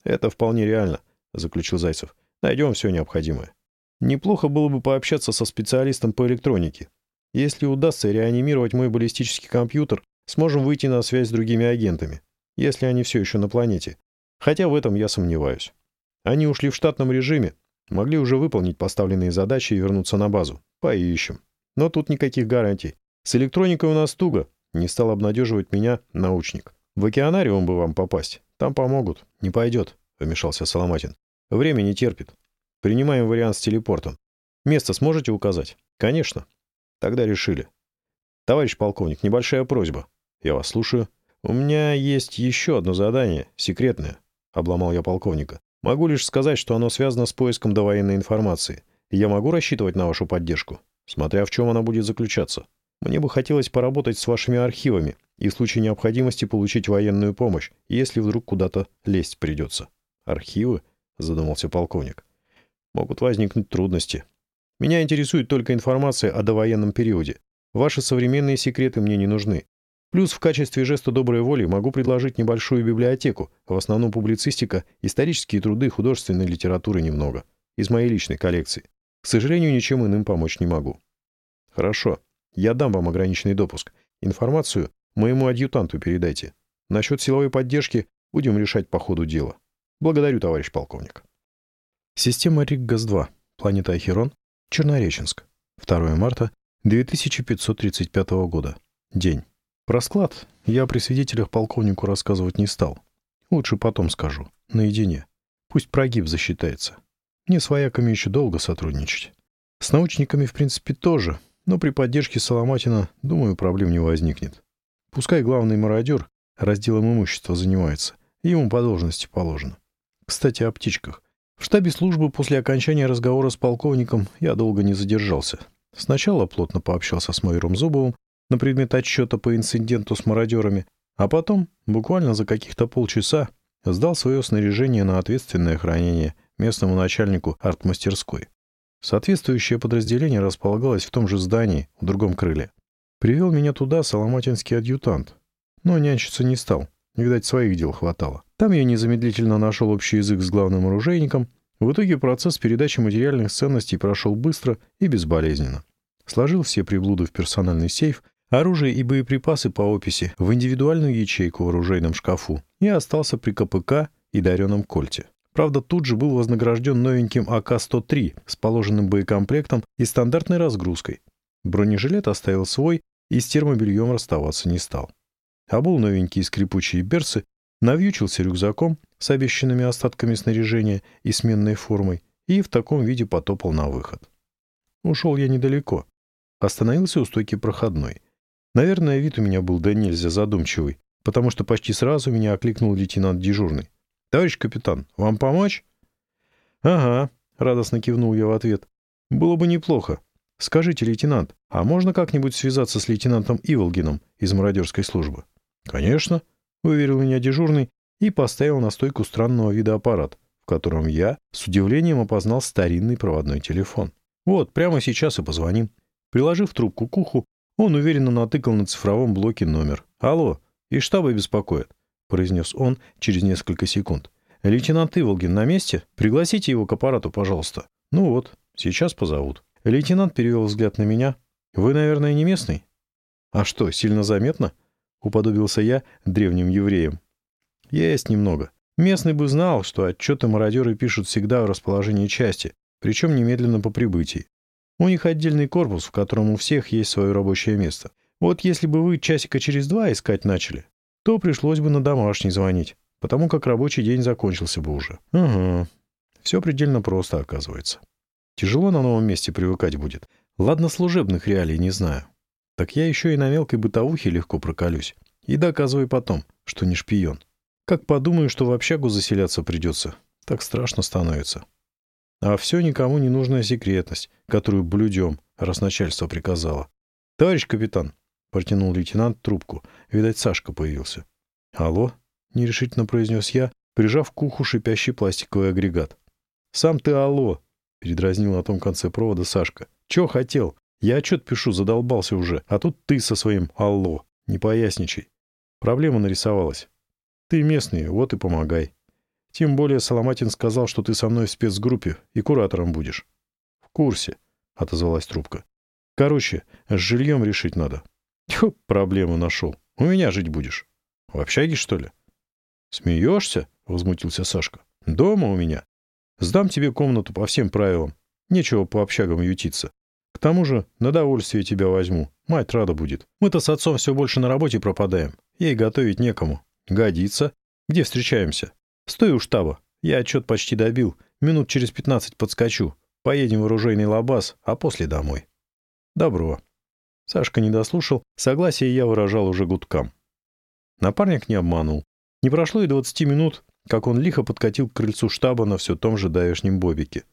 Это вполне реально, заключил Зайцев. Найдем все необходимое. Неплохо было бы пообщаться со специалистом по электронике. Если удастся реанимировать мой баллистический компьютер, сможем выйти на связь с другими агентами, если они все еще на планете. Хотя в этом я сомневаюсь. Они ушли в штатном режиме, могли уже выполнить поставленные задачи и вернуться на базу. Поищем. Но тут никаких гарантий. С электроникой у нас туго, не стал обнадеживать меня научник. В океанариум бы вам попасть. Там помогут. Не пойдет, вмешался Соломатин. Время не терпит. Принимаем вариант с телепортом. Место сможете указать? Конечно. Тогда решили. Товарищ полковник, небольшая просьба. Я вас слушаю. У меня есть еще одно задание, секретное, обломал я полковника. Могу лишь сказать, что оно связано с поиском довоенной информации. Я могу рассчитывать на вашу поддержку, смотря в чем она будет заключаться. Мне бы хотелось поработать с вашими архивами и в случае необходимости получить военную помощь, если вдруг куда-то лезть придется. Архивы? Задумался полковник. Могут возникнуть трудности. Меня интересует только информация о довоенном периоде. Ваши современные секреты мне не нужны. Плюс в качестве жеста доброй воли могу предложить небольшую библиотеку, в основном публицистика, исторические труды, художественной литературы немного. Из моей личной коллекции. К сожалению, ничем иным помочь не могу. Хорошо. Я дам вам ограниченный допуск. Информацию моему адъютанту передайте. Насчет силовой поддержки будем решать по ходу дела. Благодарю, товарищ полковник. Система РИК-ГАЗ-2. Планета Ахерон. Чернореченск. 2 марта 2535 года. День. Про склад я при свидетелях полковнику рассказывать не стал. Лучше потом скажу, наедине. Пусть прогиб засчитается. Мне с вояками еще долго сотрудничать. С научниками, в принципе, тоже, но при поддержке Соломатина, думаю, проблем не возникнет. Пускай главный мародер разделом имущества занимается, ему по должности положено. Кстати, о птичках. В штабе службы после окончания разговора с полковником я долго не задержался. Сначала плотно пообщался с майором Зубовым, на предмет отчета по инциденту с мародерами, а потом, буквально за каких-то полчаса, сдал свое снаряжение на ответственное хранение местному начальнику артмастерской. Соответствующее подразделение располагалось в том же здании, в другом крыле. Привел меня туда соломатинский адъютант, но нянчиться не стал, видать, своих дел хватало. Там я незамедлительно нашел общий язык с главным оружейником. В итоге процесс передачи материальных ценностей прошел быстро и безболезненно. Сложил все приблуды в персональный сейф оружие и боеприпасы по описи в индивидуальную ячейку в оружейном шкафу и остался при КПК и дареном кольте. Правда, тут же был вознагражден новеньким АК-103 с положенным боекомплектом и стандартной разгрузкой. Бронежилет оставил свой и с термобельем расставаться не стал. Обул новенькие скрипучие берцы, навьючился рюкзаком с обещанными остатками снаряжения и сменной формой и в таком виде потопал на выход. Ушел я недалеко. Остановился у стойки проходной — Наверное, вид у меня был да нельзя задумчивый, потому что почти сразу меня окликнул лейтенант дежурный. «Товарищ капитан, вам помочь?» «Ага», — радостно кивнул я в ответ. «Было бы неплохо. Скажите, лейтенант, а можно как-нибудь связаться с лейтенантом Иволгином из мародерской службы?» «Конечно», — уверил меня дежурный и поставил на стойку странного вида аппарат, в котором я с удивлением опознал старинный проводной телефон. «Вот, прямо сейчас и позвоним». Приложив трубку к уху, он уверенно натыкал на цифровом блоке номер. «Алло, из штаба беспокоит», — произнес он через несколько секунд. «Лейтенант Иволгин на месте? Пригласите его к аппарату, пожалуйста». «Ну вот, сейчас позовут». Лейтенант перевел взгляд на меня. «Вы, наверное, не местный?» «А что, сильно заметно?» — уподобился я древним евреем. Есть немного. Местный бы знал, что отчеты мародеры пишут всегда в расположении части, причем немедленно по прибытии. У них отдельный корпус, в котором у всех есть свое рабочее место. Вот если бы вы часика через два искать начали, то пришлось бы на домашний звонить, потому как рабочий день закончился бы уже. Ага. Все предельно просто, оказывается. Тяжело на новом месте привыкать будет. Ладно, служебных реалий не знаю. Так я еще и на мелкой бытовухе легко проколюсь. И доказывай потом, что не шпион. Как подумаю, что в общагу заселяться придется, так страшно становится. А все никому не нужная секретность, которую блюдем, раз начальство приказало. «Товарищ капитан!» — протянул лейтенант трубку. Видать, Сашка появился. «Алло?» — нерешительно произнес я, прижав к уху шипящий пластиковый агрегат. «Сам ты алло!» — передразнил на том конце провода Сашка. «Чё хотел? Я отчет пишу, задолбался уже, а тут ты со своим алло. Не поясничай. Проблема нарисовалась. Ты местный, вот и помогай. Тем более Соломатин сказал, что ты со мной в спецгруппе и куратором будешь. — В курсе, — отозвалась трубка. — Короче, с жильем решить надо. — Тьфу, проблему нашел. У меня жить будешь. В общаге, что ли? — Смеешься? — возмутился Сашка. — Дома у меня. Сдам тебе комнату по всем правилам. Нечего по общагам ютиться. К тому же на довольствие тебя возьму. Мать рада будет. Мы-то с отцом все больше на работе пропадаем. Ей готовить некому. Годится. Где встречаемся? Стой у штаба. Я отчет почти добил. Минут через пятнадцать подскочу. Поедем в оружейный лабаз, а после домой. Добро. Сашка не дослушал. Согласие я выражал уже гудкам. Напарник не обманул. Не прошло и двадцати минут, как он лихо подкатил к крыльцу штаба на все том же давешнем бобике.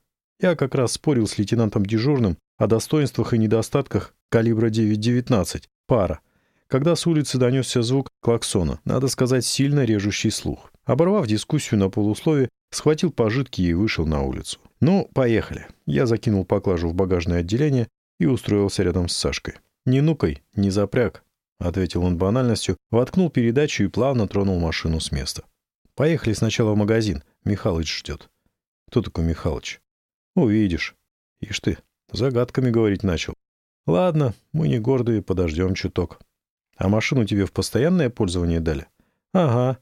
Я как раз спорил с лейтенантом дежурным о достоинствах и недостатках калибра 9.19, пара, когда с улицы донесся звук клаксона, надо сказать, сильно режущий слух. Оборвав дискуссию на полуслове, схватил пожитки и вышел на улицу. «Ну, поехали». Я закинул поклажу в багажное отделение и устроился рядом с Сашкой. «Не нукай, не запряг», — ответил он банальностью, воткнул передачу и плавно тронул машину с места. «Поехали сначала в магазин. Михалыч ждет». «Кто такой Михалыч?» «Увидишь». «Ишь ты, загадками говорить начал». «Ладно, мы не гордые, подождем чуток». А машину тебе в постоянное пользование дали? Ага.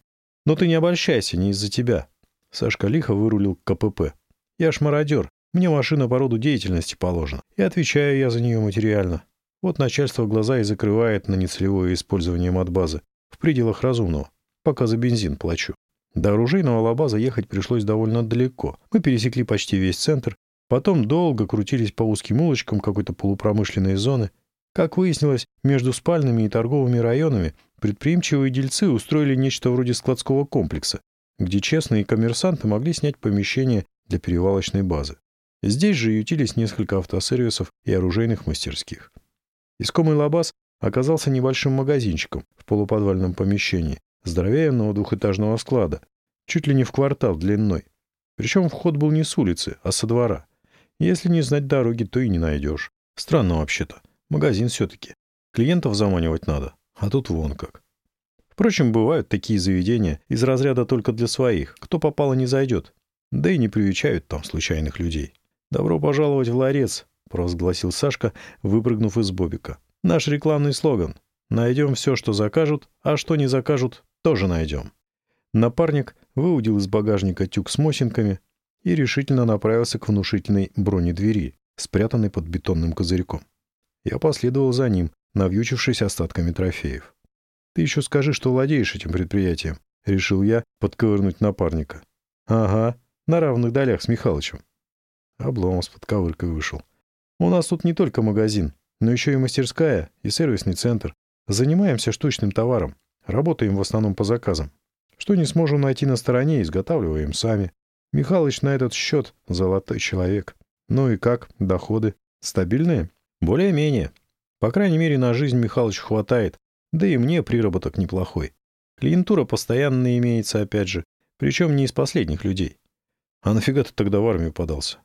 Но ты не обольщайся, не из-за тебя. Сашка лихо вырулил к КПП. Я ж мародер. Мне машина по роду деятельности положена. И отвечаю я за нее материально. Вот начальство глаза и закрывает на нецелевое использование матбазы. В пределах разумного. Пока за бензин плачу. До оружейного лабаза ехать пришлось довольно далеко. Мы пересекли почти весь центр. Потом долго крутились по узким улочкам какой-то полупромышленной зоны. Как выяснилось, между спальными и торговыми районами предприимчивые дельцы устроили нечто вроде складского комплекса, где честные коммерсанты могли снять помещение для перевалочной базы. Здесь же ютились несколько автосервисов и оружейных мастерских. Искомый лабаз оказался небольшим магазинчиком в полуподвальном помещении здоровенного двухэтажного склада, чуть ли не в квартал длиной. Причем вход был не с улицы, а со двора. Если не знать дороги, то и не найдешь. Странно вообще-то. Магазин все-таки. Клиентов заманивать надо, а тут вон как. Впрочем, бывают такие заведения из разряда только для своих. Кто попало, не зайдет. Да и не привечают там случайных людей. «Добро пожаловать в ларец», — провозгласил Сашка, выпрыгнув из бобика. «Наш рекламный слоган. Найдем все, что закажут, а что не закажут, тоже найдем». Напарник выудил из багажника тюк с мосинками и решительно направился к внушительной бронедвери, спрятанной под бетонным козырьком. Я последовал за ним, навьючившись остатками трофеев. «Ты еще скажи, что владеешь этим предприятием», — решил я подковырнуть напарника. «Ага, на равных долях с Михалычем». Облом с подковыркой вышел. «У нас тут не только магазин, но еще и мастерская, и сервисный центр. Занимаемся штучным товаром, работаем в основном по заказам. Что не сможем найти на стороне, изготавливаем сами. Михалыч на этот счет золотой человек. Ну и как, доходы? Стабильные?» Более-менее. По крайней мере, на жизнь Михалычу хватает, да и мне приработок неплохой. Клиентура постоянно имеется, опять же, причем не из последних людей. А нафига ты тогда в армию подался?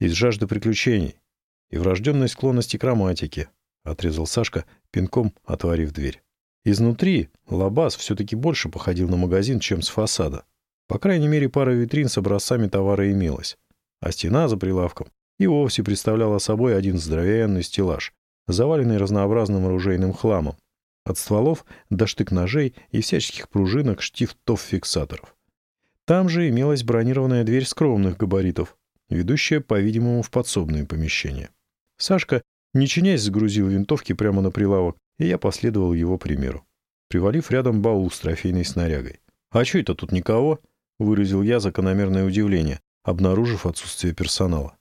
Из жажды приключений и врожденной склонности к романтике, отрезал Сашка, пинком отворив дверь. Изнутри лабаз все-таки больше походил на магазин, чем с фасада. По крайней мере, пара витрин с образцами товара имелась. А стена за прилавком и вовсе представляла собой один здоровенный стеллаж, заваленный разнообразным оружейным хламом. От стволов до штык-ножей и всяческих пружинок, штифтов, фиксаторов. Там же имелась бронированная дверь скромных габаритов, ведущая, по-видимому, в подсобные помещения. Сашка, не чинясь, сгрузил винтовки прямо на прилавок, и я последовал его примеру, привалив рядом баул с трофейной снарягой. «А что это тут никого?» — выразил я закономерное удивление, обнаружив отсутствие персонала.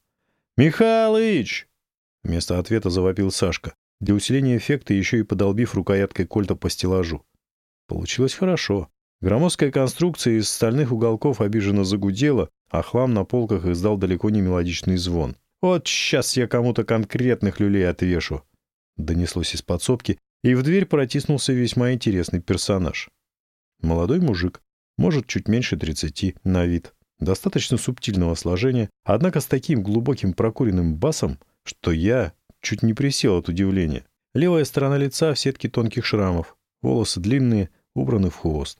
«Михалыч!» — вместо ответа завопил Сашка, для усиления эффекта еще и подолбив рукояткой кольта по стеллажу. Получилось хорошо. Громоздкая конструкция из стальных уголков обиженно загудела, а хлам на полках издал далеко не мелодичный звон. «Вот сейчас я кому-то конкретных люлей отвешу!» Донеслось из подсобки, и в дверь протиснулся весьма интересный персонаж. Молодой мужик, может, чуть меньше тридцати на вид, достаточно субтильного сложения, однако с таким глубоким прокуренным басом, что я Чуть не присел от удивления. Левая сторона лица в сетке тонких шрамов. Волосы длинные, убраны в хвост.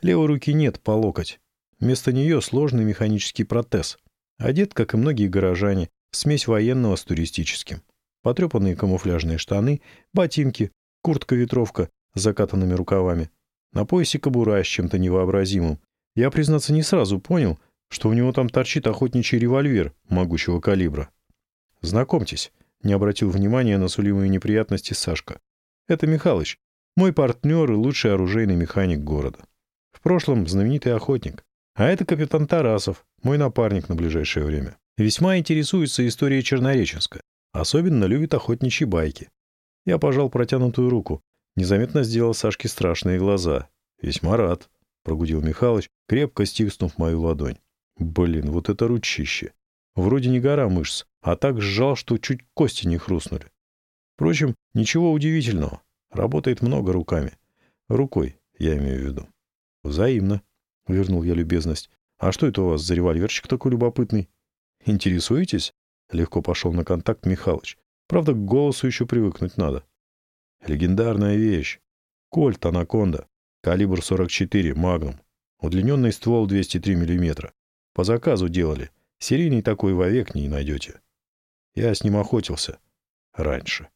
Левой руки нет, по локоть. Вместо нее сложный механический протез. Одет, как и многие горожане, смесь военного с туристическим. Потрепанные камуфляжные штаны, ботинки, куртка-ветровка с закатанными рукавами. На поясе кобура с чем-то невообразимым. Я, признаться, не сразу понял, что у него там торчит охотничий револьвер могучего калибра. Знакомьтесь, не обратил внимания на сулимые неприятности Сашка. Это Михалыч, мой партнер и лучший оружейный механик города. В прошлом знаменитый охотник. А это капитан Тарасов, мой напарник на ближайшее время. Весьма интересуется историей Чернореченска. Особенно любит охотничьи байки. Я пожал протянутую руку. Незаметно сделал Сашке страшные глаза. «Весьма рад», — прогудел Михалыч, крепко стиснув мою ладонь. «Блин, вот это ручище! Вроде не гора мышц, а так сжал, что чуть кости не хрустнули. Впрочем, ничего удивительного. Работает много руками. Рукой, я имею в виду. Взаимно, — вернул я любезность. А что это у вас за револьверчик такой любопытный? Интересуетесь? Легко пошел на контакт Михалыч. Правда, к голосу еще привыкнуть надо. Легендарная вещь. Кольт Анаконда. Калибр 44, Магнум. Удлиненный ствол 203 мм. По заказу делали. Серийный такой вовек не найдете. Я с ним охотился. Раньше.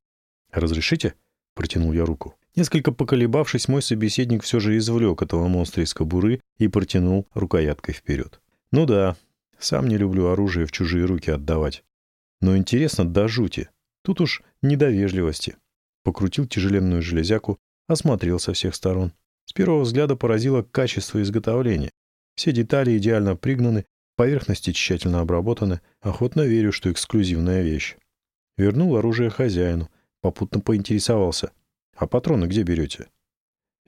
«Разрешите?» — протянул я руку. Несколько поколебавшись, мой собеседник все же извлек этого монстра из кобуры и протянул рукояткой вперед. «Ну да, сам не люблю оружие в чужие руки отдавать. Но интересно до жути. Тут уж не до вежливости». Покрутил тяжеленную железяку, осмотрел со всех сторон. С первого взгляда поразило качество изготовления. Все детали идеально пригнаны, Поверхности тщательно обработаны. Охотно верю, что эксклюзивная вещь. Вернул оружие хозяину. Попутно поинтересовался. А патроны где берете?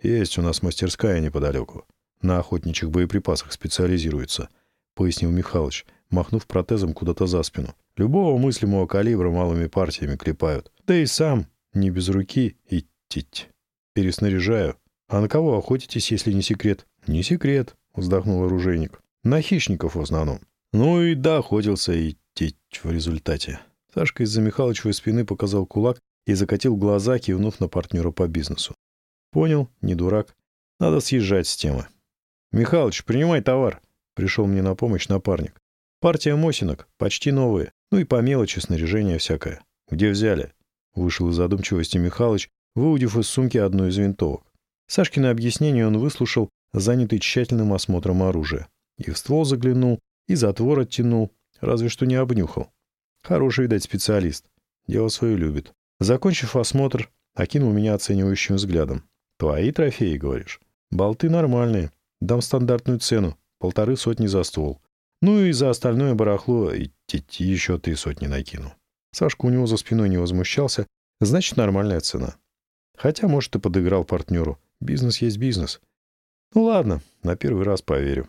Есть у нас мастерская неподалеку. На охотничьих боеприпасах специализируется, пояснил Михалыч, махнув протезом куда-то за спину. Любого мыслимого калибра малыми партиями клепают. Да и сам, не без руки, и тить. Переснаряжаю. А на кого охотитесь, если не секрет? Не секрет, вздохнул оружейник. На хищников в основном. Ну и да, охотился и течь в результате. Сашка из-за Михалычевой спины показал кулак и закатил глаза, кивнув на партнера по бизнесу. Понял, не дурак. Надо съезжать с темы. «Михалыч, принимай товар!» Пришел мне на помощь напарник. «Партия мосинок, почти новые. Ну и по мелочи снаряжение всякое. Где взяли?» Вышел из задумчивости Михалыч, выудив из сумки одну из винтовок. Сашкино объяснение он выслушал, занятый тщательным осмотром оружия. И в ствол заглянул, и затвор оттянул, разве что не обнюхал. Хороший, видать, специалист. Дело свое любит. Закончив осмотр, окинул меня оценивающим взглядом. «Твои трофеи, говоришь? Болты нормальные. Дам стандартную цену. Полторы сотни за ствол. Ну и за остальное барахло и еще три сотни накину». Сашка у него за спиной не возмущался. Значит, нормальная цена. Хотя, может, и подыграл партнеру. Бизнес есть бизнес. Ну ладно, на первый раз поверю.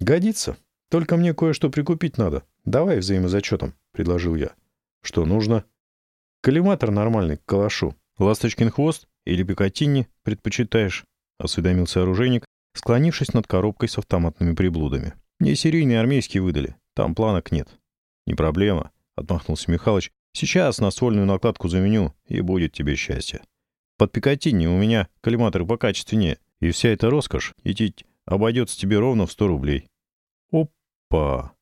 «Годится. Только мне кое-что прикупить надо. Давай взаимозачетом», — предложил я. «Что нужно?» «Коллиматор нормальный, к калашу. Ласточкин хвост или пикатинни предпочитаешь?» — осведомился оружейник, склонившись над коробкой с автоматными приблудами. «Мне серийные армейские выдали. Там планок нет». «Не проблема», — отмахнулся Михалыч. «Сейчас на ствольную накладку заменю, и будет тебе счастье. Под пикатинни у меня коллиматоры покачественнее, и вся эта роскошь идти обойдется тебе ровно в сто рублей. Опа!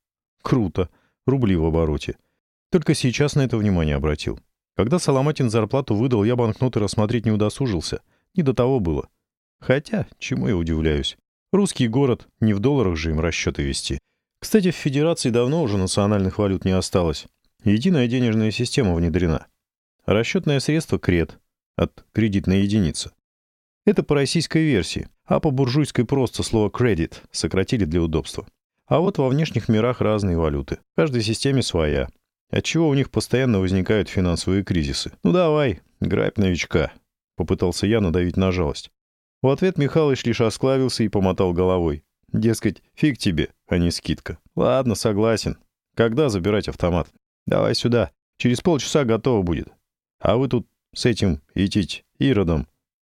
Круто. Рубли в обороте. Только сейчас на это внимание обратил. Когда Соломатин зарплату выдал, я банкноты рассмотреть не удосужился. не до того было. Хотя, чему я удивляюсь. Русский город, не в долларах же им расчеты вести. Кстати, в Федерации давно уже национальных валют не осталось. Единая денежная система внедрена. Расчетное средство — кред, от кредитной единицы. Это по российской версии, а по буржуйской просто слово «credit» сократили для удобства. А вот во внешних мирах разные валюты. В каждой системе своя. Отчего у них постоянно возникают финансовые кризисы. «Ну давай, грабь новичка», — попытался я надавить на жалость. В ответ Михалыч лишь осклавился и помотал головой. Дескать, фиг тебе, а не скидка. Ладно, согласен. Когда забирать автомат? Давай сюда. Через полчаса готово будет. А вы тут с этим идите, Иродом.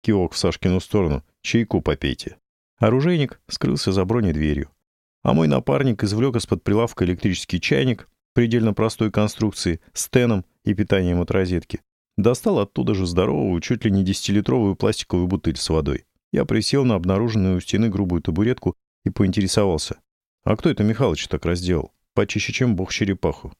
Кивок в Сашкину сторону. Чайку попейте. Оружейник скрылся за бронедверью. А мой напарник извлек из-под прилавка электрический чайник предельно простой конструкции с теном и питанием от розетки. Достал оттуда же здоровую, чуть ли не десятилитровую пластиковую бутыль с водой. Я присел на обнаруженную у стены грубую табуретку и поинтересовался. «А кто это Михалыч так разделал? Почище, чем бог черепаху».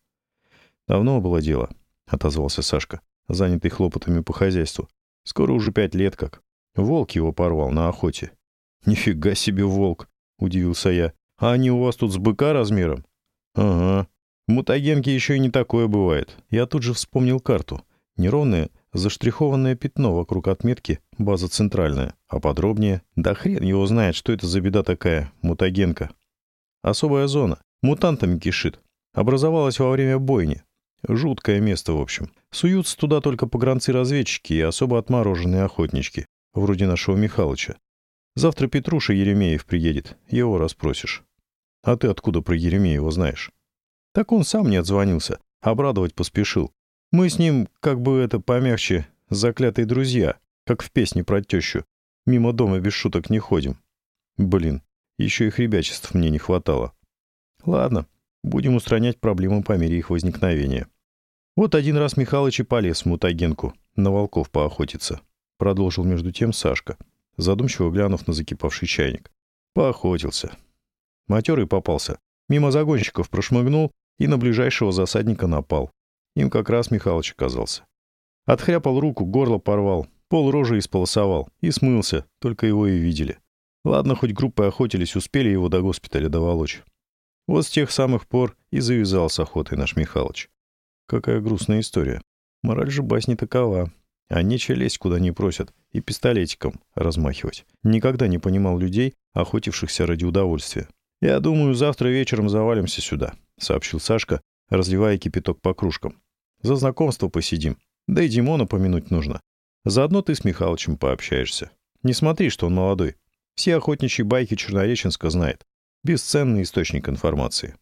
«Давно было дело», — отозвался Сашка, занятый хлопотами по хозяйству. «Скоро уже пять лет как. Волк его порвал на охоте». «Нифига себе волк!» — удивился я. «А они у вас тут с быка размером?» «Ага. В мутагенке еще и не такое бывает». Я тут же вспомнил карту. Неровная Заштрихованное пятно вокруг отметки «База центральная», а подробнее «Да хрен его знает, что это за беда такая, мутагенка». Особая зона, мутантами кишит. Образовалась во время бойни. Жуткое место, в общем. Суются туда только погранцы-разведчики и особо отмороженные охотнички, вроде нашего Михалыча. Завтра Петруша Еремеев приедет, его расспросишь. А ты откуда про Еремеева знаешь? Так он сам не отзвонился, обрадовать поспешил. Мы с ним, как бы это помягче, заклятые друзья, как в песне про тещу. Мимо дома без шуток не ходим. Блин, еще их ребячеств мне не хватало. Ладно, будем устранять проблемы по мере их возникновения. Вот один раз Михалыч и полез в мутагенку, на волков поохотиться. Продолжил между тем Сашка, задумчиво глянув на закипавший чайник. Поохотился. Матерый попался. Мимо загонщиков прошмыгнул и на ближайшего засадника напал. Им как раз Михалыч оказался. Отхряпал руку, горло порвал, пол рожи исполосовал и смылся, только его и видели. Ладно, хоть группы охотились, успели его до госпиталя доволочь. Вот с тех самых пор и завязал с охотой наш Михалыч. Какая грустная история. Мораль же басни такова. А нечего лезть куда не просят и пистолетиком размахивать. Никогда не понимал людей, охотившихся ради удовольствия. «Я думаю, завтра вечером завалимся сюда», — сообщил Сашка, разливая кипяток по кружкам. «За знакомство посидим. Да и Димона помянуть нужно. Заодно ты с Михалычем пообщаешься. Не смотри, что он молодой. Все охотничьи байки Чернореченска знает. Бесценный источник информации».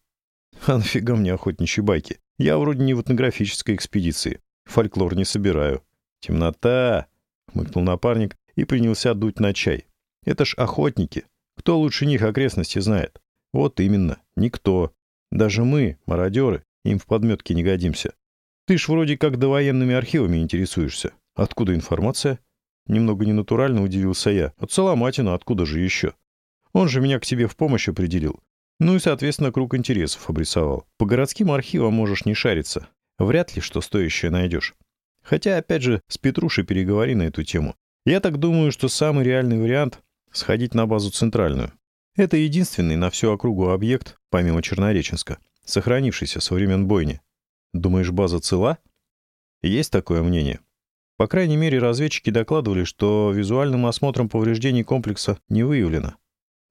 «А нафига мне охотничьи байки? Я вроде не в этнографической экспедиции. Фольклор не собираю». «Темнота!» — хмыкнул напарник и принялся дуть на чай. «Это ж охотники. Кто лучше них окрестности знает?» «Вот именно, никто. Даже мы, мародеры, им в подметке не годимся. Ты ж вроде как довоенными архивами интересуешься. Откуда информация? Немного ненатурально удивился я. От Соломатина откуда же еще? Он же меня к тебе в помощь определил. Ну и, соответственно, круг интересов обрисовал. По городским архивам можешь не шариться. Вряд ли что стоящее найдешь. Хотя, опять же, с Петрушей переговори на эту тему. Я так думаю, что самый реальный вариант — сходить на базу центральную. Это единственный на всю округу объект, помимо Чернореченска, сохранившийся со времен бойни. Думаешь, база цела? Есть такое мнение. По крайней мере, разведчики докладывали, что визуальным осмотром повреждений комплекса не выявлено.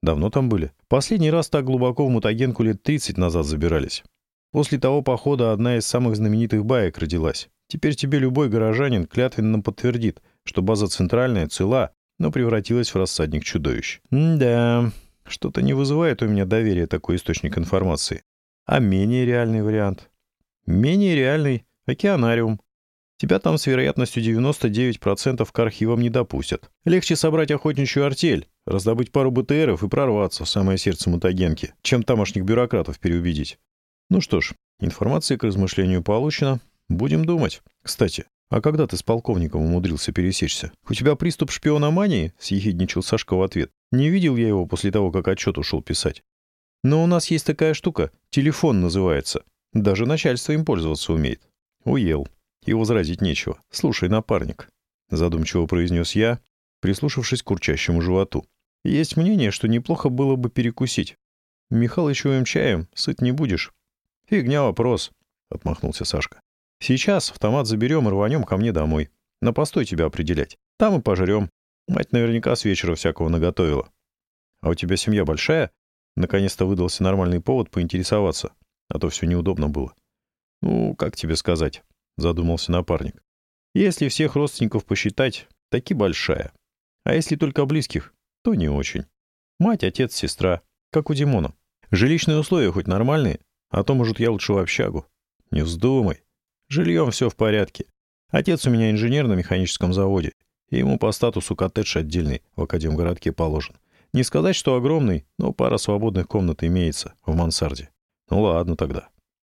Давно там были? Последний раз так глубоко в мутагенку лет 30 назад забирались. После того похода одна из самых знаменитых баек родилась. Теперь тебе любой горожанин клятвенно подтвердит, что база центральная цела, но превратилась в рассадник чудовищ. М да, что-то не вызывает у меня доверия такой источник информации. А менее реальный вариант? Менее реальный — океанариум. Тебя там с вероятностью 99% к архивам не допустят. Легче собрать охотничью артель, раздобыть пару БТРов и прорваться в самое сердце Мутагенки, чем тамошних бюрократов переубедить. Ну что ж, информация к размышлению получена. Будем думать. Кстати, а когда ты с полковником умудрился пересечься? У тебя приступ шпиономании? Съехидничал Сашка в ответ. Не видел я его после того, как отчет ушел писать. Но у нас есть такая штука, телефон называется. Даже начальство им пользоваться умеет. Уел. И возразить нечего. Слушай, напарник, задумчиво произнес я, прислушавшись к урчащему животу. «Есть мнение, что неплохо было бы перекусить. Михалычевым чаем сыт не будешь». «Фигня вопрос», — отмахнулся Сашка. «Сейчас автомат заберем и рванем ко мне домой. На постой тебя определять. Там и пожрем. Мать наверняка с вечера всякого наготовила». «А у тебя семья большая?» Наконец-то выдался нормальный повод поинтересоваться, а то все неудобно было. «Ну, как тебе сказать?» — задумался напарник. «Если всех родственников посчитать, таки большая. А если только близких, то не очень. Мать, отец, сестра, как у Димона. Жилищные условия хоть нормальные, а то, может, я лучше в общагу. Не вздумай. Жильем все в порядке. Отец у меня инженер на механическом заводе, и ему по статусу коттедж отдельный в Академгородке положен. Не сказать, что огромный, но пара свободных комнат имеется в мансарде. Ну ладно тогда.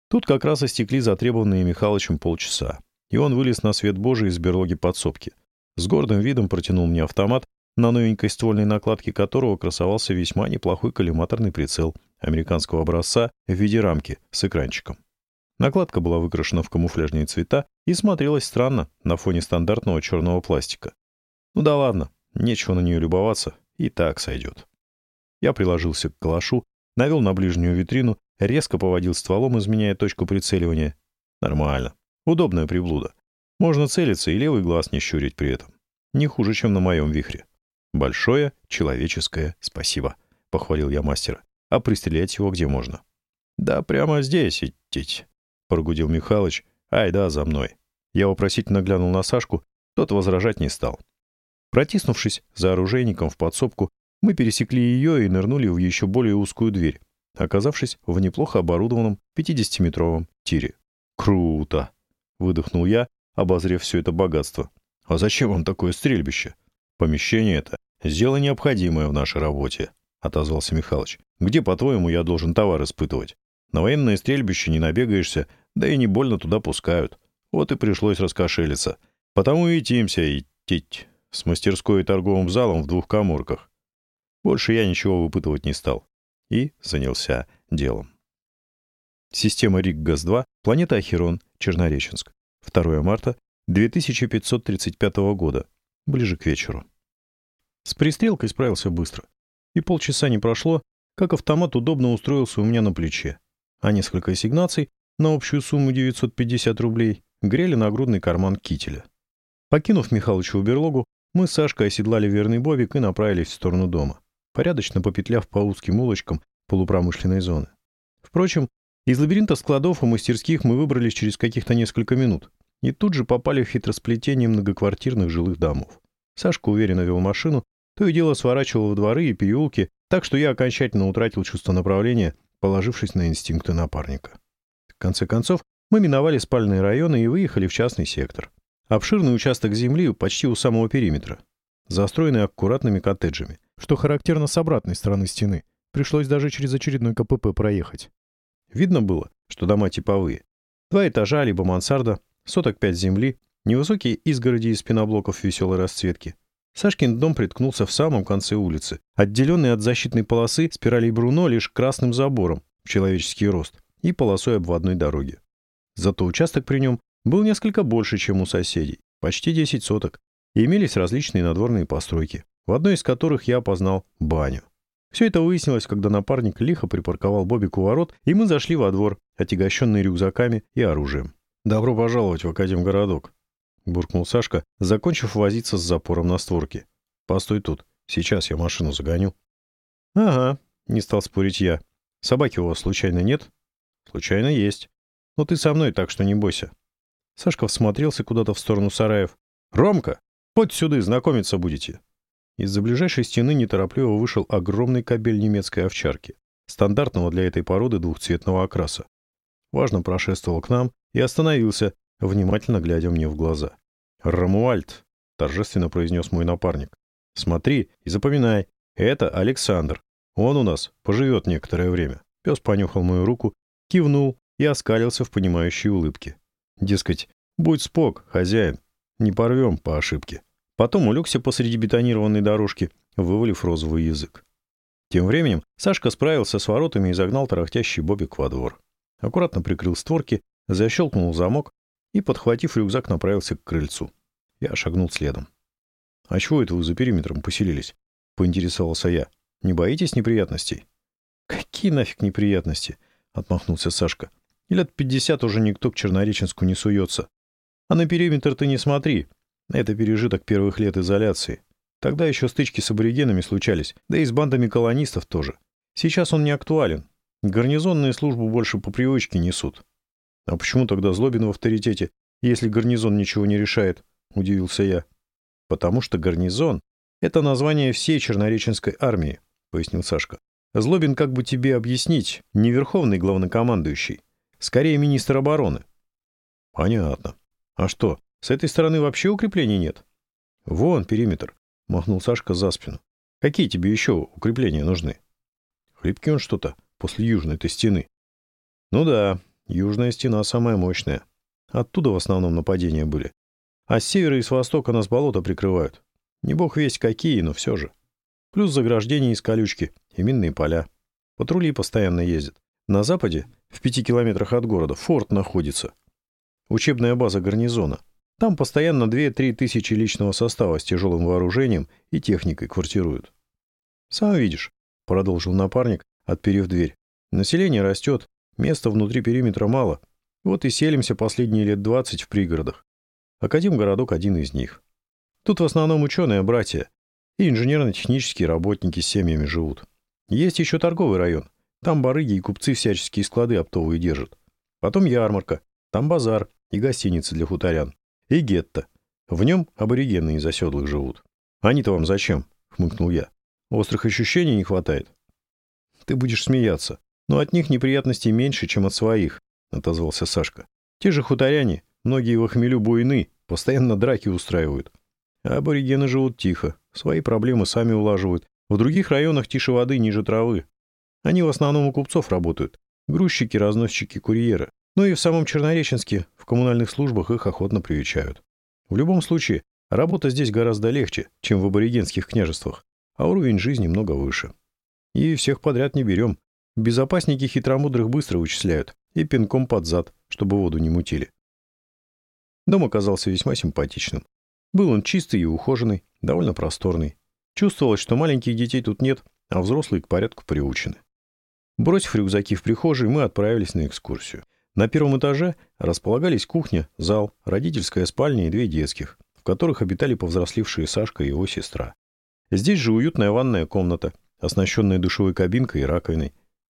Тут как раз истекли затребованные Михалычем полчаса, и он вылез на свет Божий из берлоги подсобки. С гордым видом протянул мне автомат, на новенькой ствольной накладке которого красовался весьма неплохой коллиматорный прицел американского образца в виде рамки с экранчиком. Накладка была выкрашена в камуфляжные цвета и смотрелась странно на фоне стандартного черного пластика. Ну да ладно, нечего на нее любоваться, и так сойдет. Я приложился к калашу, навел на ближнюю витрину, резко поводил стволом, изменяя точку прицеливания. Нормально. Удобная приблуда. Можно целиться и левый глаз не щурить при этом. Не хуже, чем на моем вихре. «Большое человеческое спасибо», — похвалил я мастера. «А пристрелять его где можно?» «Да прямо здесь идти», — прогудел Михалыч. «Ай да, за мной». Я вопросительно глянул на Сашку, тот возражать не стал. Протиснувшись за оружейником в подсобку, мы пересекли ее и нырнули в еще более узкую дверь, оказавшись в неплохо оборудованном 50-метровом тире. «Круто!» — выдохнул я, обозрев все это богатство. «А зачем вам такое стрельбище?» «Помещение это — дело необходимое в нашей работе», — отозвался Михалыч. «Где, по-твоему, я должен товар испытывать? На военное стрельбище не набегаешься, да и не больно туда пускают. Вот и пришлось раскошелиться. Потому и тимся и тить» с мастерской и торговым залом в двух коморках. Больше я ничего выпытывать не стал. И занялся делом. Система РИК-ГАЗ-2, планета Ахерон, Чернореченск. 2 марта 2535 года, ближе к вечеру. С пристрелкой справился быстро. И полчаса не прошло, как автомат удобно устроился у меня на плече, а несколько ассигнаций на общую сумму 950 рублей грели на грудный карман кителя. Покинув Михалычеву берлогу, мы с Сашкой оседлали верный бобик и направились в сторону дома, порядочно попетляв по узким улочкам полупромышленной зоны. Впрочем, из лабиринта складов и мастерских мы выбрались через каких-то несколько минут и тут же попали в хитросплетение многоквартирных жилых домов. Сашка уверенно вел машину, то и дело сворачивал в дворы и переулки, так что я окончательно утратил чувство направления, положившись на инстинкты напарника. В конце концов, мы миновали спальные районы и выехали в частный сектор. Обширный участок земли почти у самого периметра, застроенный аккуратными коттеджами, что характерно с обратной стороны стены. Пришлось даже через очередной КПП проехать. Видно было, что дома типовые. Два этажа, либо мансарда, соток пять земли, невысокие изгороди из пеноблоков веселой расцветки. Сашкин дом приткнулся в самом конце улицы, отделенный от защитной полосы спиралей Бруно лишь красным забором в человеческий рост и полосой обводной дороги. Зато участок при нем был несколько больше, чем у соседей, почти 10 соток, и имелись различные надворные постройки, в одной из которых я опознал баню. Все это выяснилось, когда напарник лихо припарковал Бобик у ворот, и мы зашли во двор, отягощенные рюкзаками и оружием. «Добро пожаловать в Академгородок», — буркнул Сашка, закончив возиться с запором на створке. «Постой тут, сейчас я машину загоню». «Ага», — не стал спорить я. «Собаки у вас случайно нет?» «Случайно есть. Но ты со мной, так что не бойся». Сашка всмотрелся куда-то в сторону сараев. «Ромка, хоть сюда, знакомиться будете!» Из-за ближайшей стены неторопливо вышел огромный кабель немецкой овчарки, стандартного для этой породы двухцветного окраса. Важно прошествовал к нам и остановился, внимательно глядя мне в глаза. «Рамуальд», — торжественно произнес мой напарник. «Смотри и запоминай, это Александр. Он у нас поживет некоторое время». Пес понюхал мою руку, кивнул и оскалился в понимающей улыбке. Дескать, будь спок, хозяин, не порвем по ошибке. Потом улегся посреди бетонированной дорожки, вывалив розовый язык. Тем временем Сашка справился с воротами и загнал тарахтящий Бобик во двор. Аккуратно прикрыл створки, защелкнул замок и, подхватив рюкзак, направился к крыльцу. Я шагнул следом. А чего это вы за периметром поселились? Поинтересовался я. Не боитесь неприятностей? Какие нафиг неприятности? Отмахнулся Сашка. Лет пятьдесят уже никто к Чернореченску не суется. А на периметр ты не смотри. Это пережиток первых лет изоляции. Тогда еще стычки с аборигенами случались, да и с бандами колонистов тоже. Сейчас он не актуален. Гарнизонные службы больше по привычке несут. А почему тогда Злобин в авторитете, если гарнизон ничего не решает? Удивился я. Потому что гарнизон — это название всей Чернореченской армии, пояснил Сашка. Злобин, как бы тебе объяснить, не верховный главнокомандующий, скорее министр обороны. Понятно. А что, с этой стороны вообще укреплений нет? Вон периметр. — махнул Сашка за спину. «Какие тебе еще укрепления нужны?» «Хлипкий он что-то после южной-то стены». «Ну да, южная стена самая мощная. Оттуда в основном нападения были. А с севера и с востока нас болото прикрывают. Не бог весть какие, но все же. Плюс заграждения из колючки и минные поля. Патрули постоянно ездят. На западе, в пяти километрах от города, форт находится. Учебная база гарнизона — там постоянно 2-3 тысячи личного состава с тяжелым вооружением и техникой квартируют. «Сам видишь», — продолжил напарник, отперев дверь. «Население растет, места внутри периметра мало. Вот и селимся последние лет 20 в пригородах. Академгородок один из них. Тут в основном ученые-братья и инженерно-технические работники с семьями живут. Есть еще торговый район. Там барыги и купцы всяческие склады оптовые держат. Потом ярмарка, там базар и гостиницы для хуторян. И гетто. В нем аборигены из оседлых живут. Они-то вам зачем? Хмыкнул я. Острых ощущений не хватает. Ты будешь смеяться. Но от них неприятностей меньше, чем от своих, отозвался Сашка. Те же хуторяне, многие в хмелю буйны, постоянно драки устраивают. А аборигены живут тихо, свои проблемы сами улаживают. В других районах тише воды, ниже травы. Они в основном у купцов работают. Грузчики, разносчики, курьеры. Ну и в самом Чернореченске в коммунальных службах их охотно привечают. В любом случае, работа здесь гораздо легче, чем в аборигенских княжествах, а уровень жизни много выше. И всех подряд не берем. Безопасники хитромудрых быстро вычисляют и пинком под зад, чтобы воду не мутили. Дом оказался весьма симпатичным. Был он чистый и ухоженный, довольно просторный. Чувствовалось, что маленьких детей тут нет, а взрослые к порядку приучены. Бросив рюкзаки в прихожей, мы отправились на экскурсию. На первом этаже располагались кухня, зал, родительская спальня и две детских, в которых обитали повзрослевшие Сашка и его сестра. Здесь же уютная ванная комната, оснащенная душевой кабинкой и раковиной.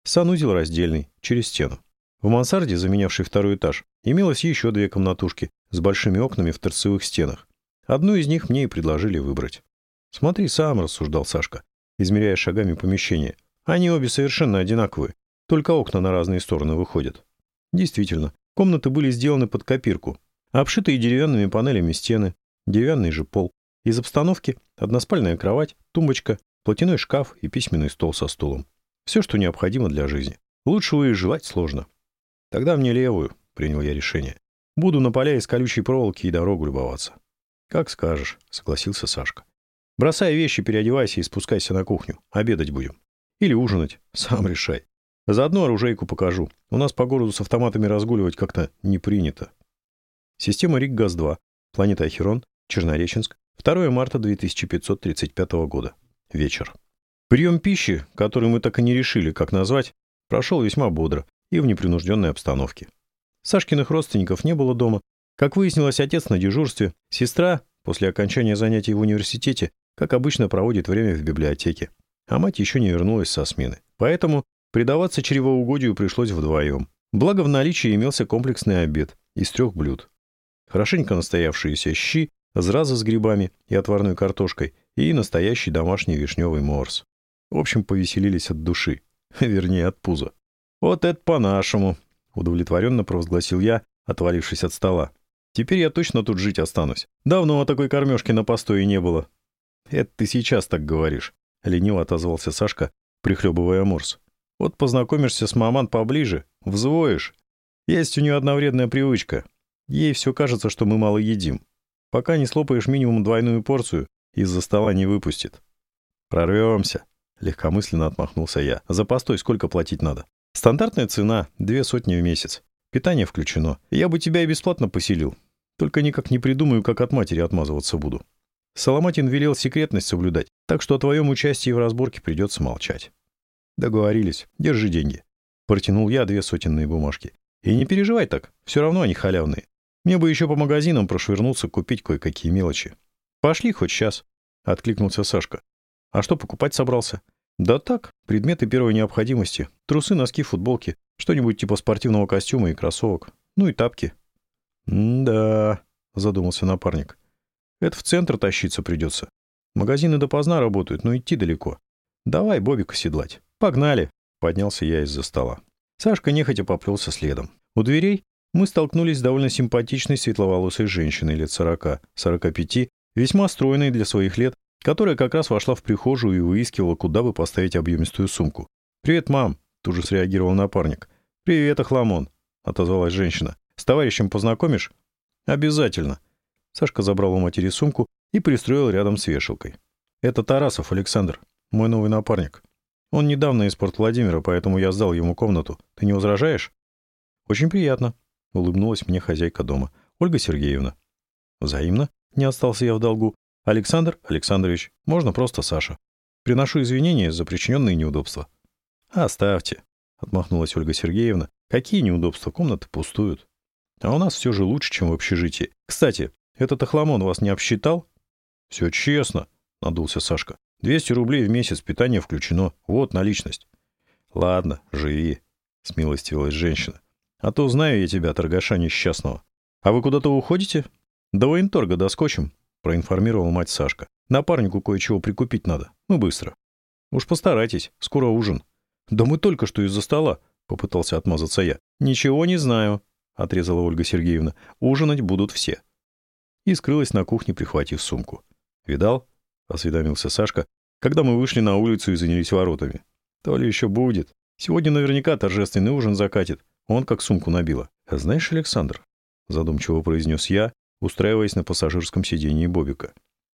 Санузел раздельный, через стену. В мансарде, заменявшей второй этаж, имелось еще две комнатушки с большими окнами в торцевых стенах. Одну из них мне и предложили выбрать. «Смотри сам», — рассуждал Сашка, измеряя шагами помещение. «Они обе совершенно одинаковые, только окна на разные стороны выходят». Действительно, комнаты были сделаны под копирку, обшитые деревянными панелями стены, деревянный же пол. Из обстановки односпальная кровать, тумбочка, платяной шкаф и письменный стол со стулом. Все, что необходимо для жизни. Лучшего и желать сложно. Тогда мне левую, принял я решение. Буду на поля из колючей проволоки и дорогу любоваться. Как скажешь, согласился Сашка. Бросай вещи, переодевайся и спускайся на кухню. Обедать будем. Или ужинать. <laughs> Сам решай. Заодно оружейку покажу. У нас по городу с автоматами разгуливать как-то не принято. Система РИК-ГАЗ-2. Планета Ахерон. Чернореченск. 2 марта 2535 года. Вечер. Прием пищи, который мы так и не решили, как назвать, прошел весьма бодро и в непринужденной обстановке. Сашкиных родственников не было дома. Как выяснилось, отец на дежурстве. Сестра, после окончания занятий в университете, как обычно, проводит время в библиотеке. А мать еще не вернулась со смены. Поэтому Предаваться чревоугодию пришлось вдвоем. Благо в наличии имелся комплексный обед из трех блюд. Хорошенько настоявшиеся щи, зразы с грибами и отварной картошкой и настоящий домашний вишневый морс. В общем, повеселились от души. <laughs> Вернее, от пуза. «Вот это по-нашему», — удовлетворенно провозгласил я, отвалившись от стола. «Теперь я точно тут жить останусь. Давно о такой кормежке на постое не было». «Это ты сейчас так говоришь», — лениво отозвался Сашка, прихлебывая морс. Вот познакомишься с маман поближе, взвоишь. Есть у нее одна вредная привычка. Ей все кажется, что мы мало едим. Пока не слопаешь минимум двойную порцию, из-за стола не выпустит. Прорвемся. Легкомысленно отмахнулся я. За постой сколько платить надо? Стандартная цена — две сотни в месяц. Питание включено. Я бы тебя и бесплатно поселил. Только никак не придумаю, как от матери отмазываться буду. Соломатин велел секретность соблюдать, так что о твоем участии в разборке придется молчать. Договорились. Держи деньги. Протянул я две сотенные бумажки. И не переживай так, все равно они халявные. Мне бы еще по магазинам прошвырнуться, купить кое-какие мелочи. Пошли хоть сейчас, — откликнулся Сашка. А что покупать собрался? Да так, предметы первой необходимости. Трусы, носки, футболки. Что-нибудь типа спортивного костюма и кроссовок. Ну и тапки. «Да», — задумался напарник. «Это в центр тащиться придется. Магазины допоздна работают, но идти далеко. Давай Бобика седлать. Погнали!» Поднялся я из-за стола. Сашка нехотя поплелся следом. У дверей мы столкнулись с довольно симпатичной светловолосой женщиной лет сорока, сорока пяти, весьма стройной для своих лет, которая как раз вошла в прихожую и выискивала, куда бы поставить объемистую сумку. «Привет, мам!» — тут же среагировал напарник. «Привет, Ахламон!» — отозвалась женщина. «С товарищем познакомишь?» «Обязательно!» Сашка забрал у матери сумку и пристроил рядом с вешалкой. «Это Тарасов Александр, мой новый напарник. Он недавно из порт Владимира, поэтому я сдал ему комнату. Ты не возражаешь?» «Очень приятно», — улыбнулась мне хозяйка дома. «Ольга Сергеевна». «Взаимно?» — не остался я в долгу. «Александр Александрович, можно просто Саша. Приношу извинения за причиненные неудобства». «Оставьте», — отмахнулась Ольга Сергеевна. «Какие неудобства? Комнаты пустуют. А у нас все же лучше, чем в общежитии. Кстати, этот охламон вас не обсчитал?» «Все честно», — надулся Сашка. «200 рублей в месяц, питание включено. Вот наличность». «Ладно, живи», — смилостивилась женщина. «А то знаю я тебя, торгаша несчастного. А вы куда-то уходите?» «До военторга доскочим», проинформировал мать Сашка. «Напарнику кое-чего прикупить надо. Ну, быстро». «Уж постарайтесь, скоро ужин». «Да мы только что из-за стола», — попытался отмазаться я. «Ничего не знаю», — отрезала Ольга Сергеевна. «Ужинать будут все». И скрылась на кухне, прихватив сумку. «Видал?» — осведомился Сашка, когда мы вышли на улицу и занялись воротами. «То ли еще будет. Сегодня наверняка торжественный ужин закатит. Он как сумку набила. А знаешь, Александр?» — задумчиво произнес я, устраиваясь на пассажирском сидении Бобика.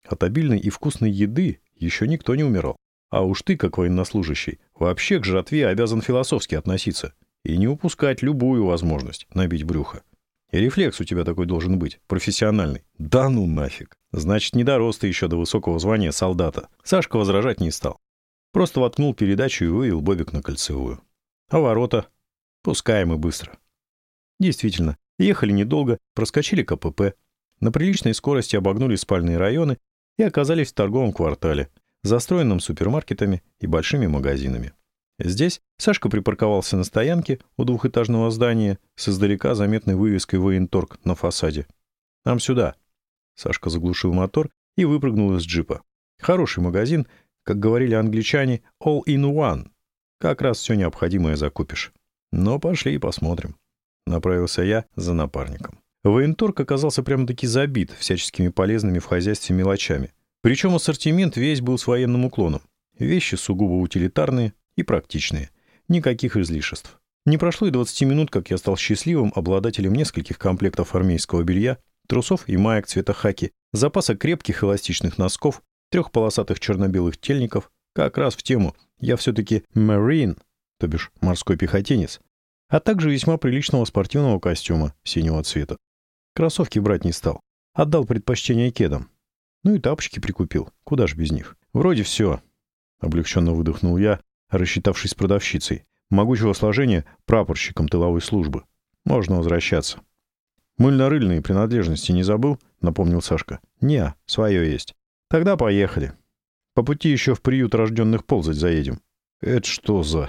От обильной и вкусной еды еще никто не умирал. А уж ты, как военнослужащий, вообще к жратве обязан философски относиться и не упускать любую возможность набить брюхо. Рефлекс у тебя такой должен быть, профессиональный. Да ну нафиг. Значит, не дорос ты еще до высокого звания солдата. Сашка возражать не стал. Просто воткнул передачу и вывел Бобик на кольцевую. А ворота? Пускаем и быстро. Действительно, ехали недолго, проскочили КПП, на приличной скорости обогнули спальные районы и оказались в торговом квартале, застроенном супермаркетами и большими магазинами. Здесь Сашка припарковался на стоянке у двухэтажного здания с издалека заметной вывеской «Военторг» на фасаде. «Нам сюда». Сашка заглушил мотор и выпрыгнул из джипа. Хороший магазин, как говорили англичане, all in one. Как раз все необходимое закупишь. Но пошли и посмотрим. Направился я за напарником. Военторг оказался прямо-таки забит всяческими полезными в хозяйстве мелочами. Причем ассортимент весь был с военным уклоном. Вещи сугубо утилитарные и практичные. Никаких излишеств. Не прошло и 20 минут, как я стал счастливым обладателем нескольких комплектов армейского белья, трусов и маек цвета хаки, запаса крепких эластичных носков, трех полосатых черно-белых тельников. Как раз в тему «Я все-таки marine», то бишь морской пехотинец, а также весьма приличного спортивного костюма синего цвета. Кроссовки брать не стал. Отдал предпочтение кедам. Ну и тапочки прикупил. Куда ж без них? Вроде все. Облегченно выдохнул я, рассчитавшись с продавщицей. Могучего сложения прапорщиком тыловой службы. Можно возвращаться. Мыльно-рыльные принадлежности не забыл? Напомнил Сашка. Не, свое есть. Тогда поехали. По пути еще в приют рожденных ползать заедем. Это что за...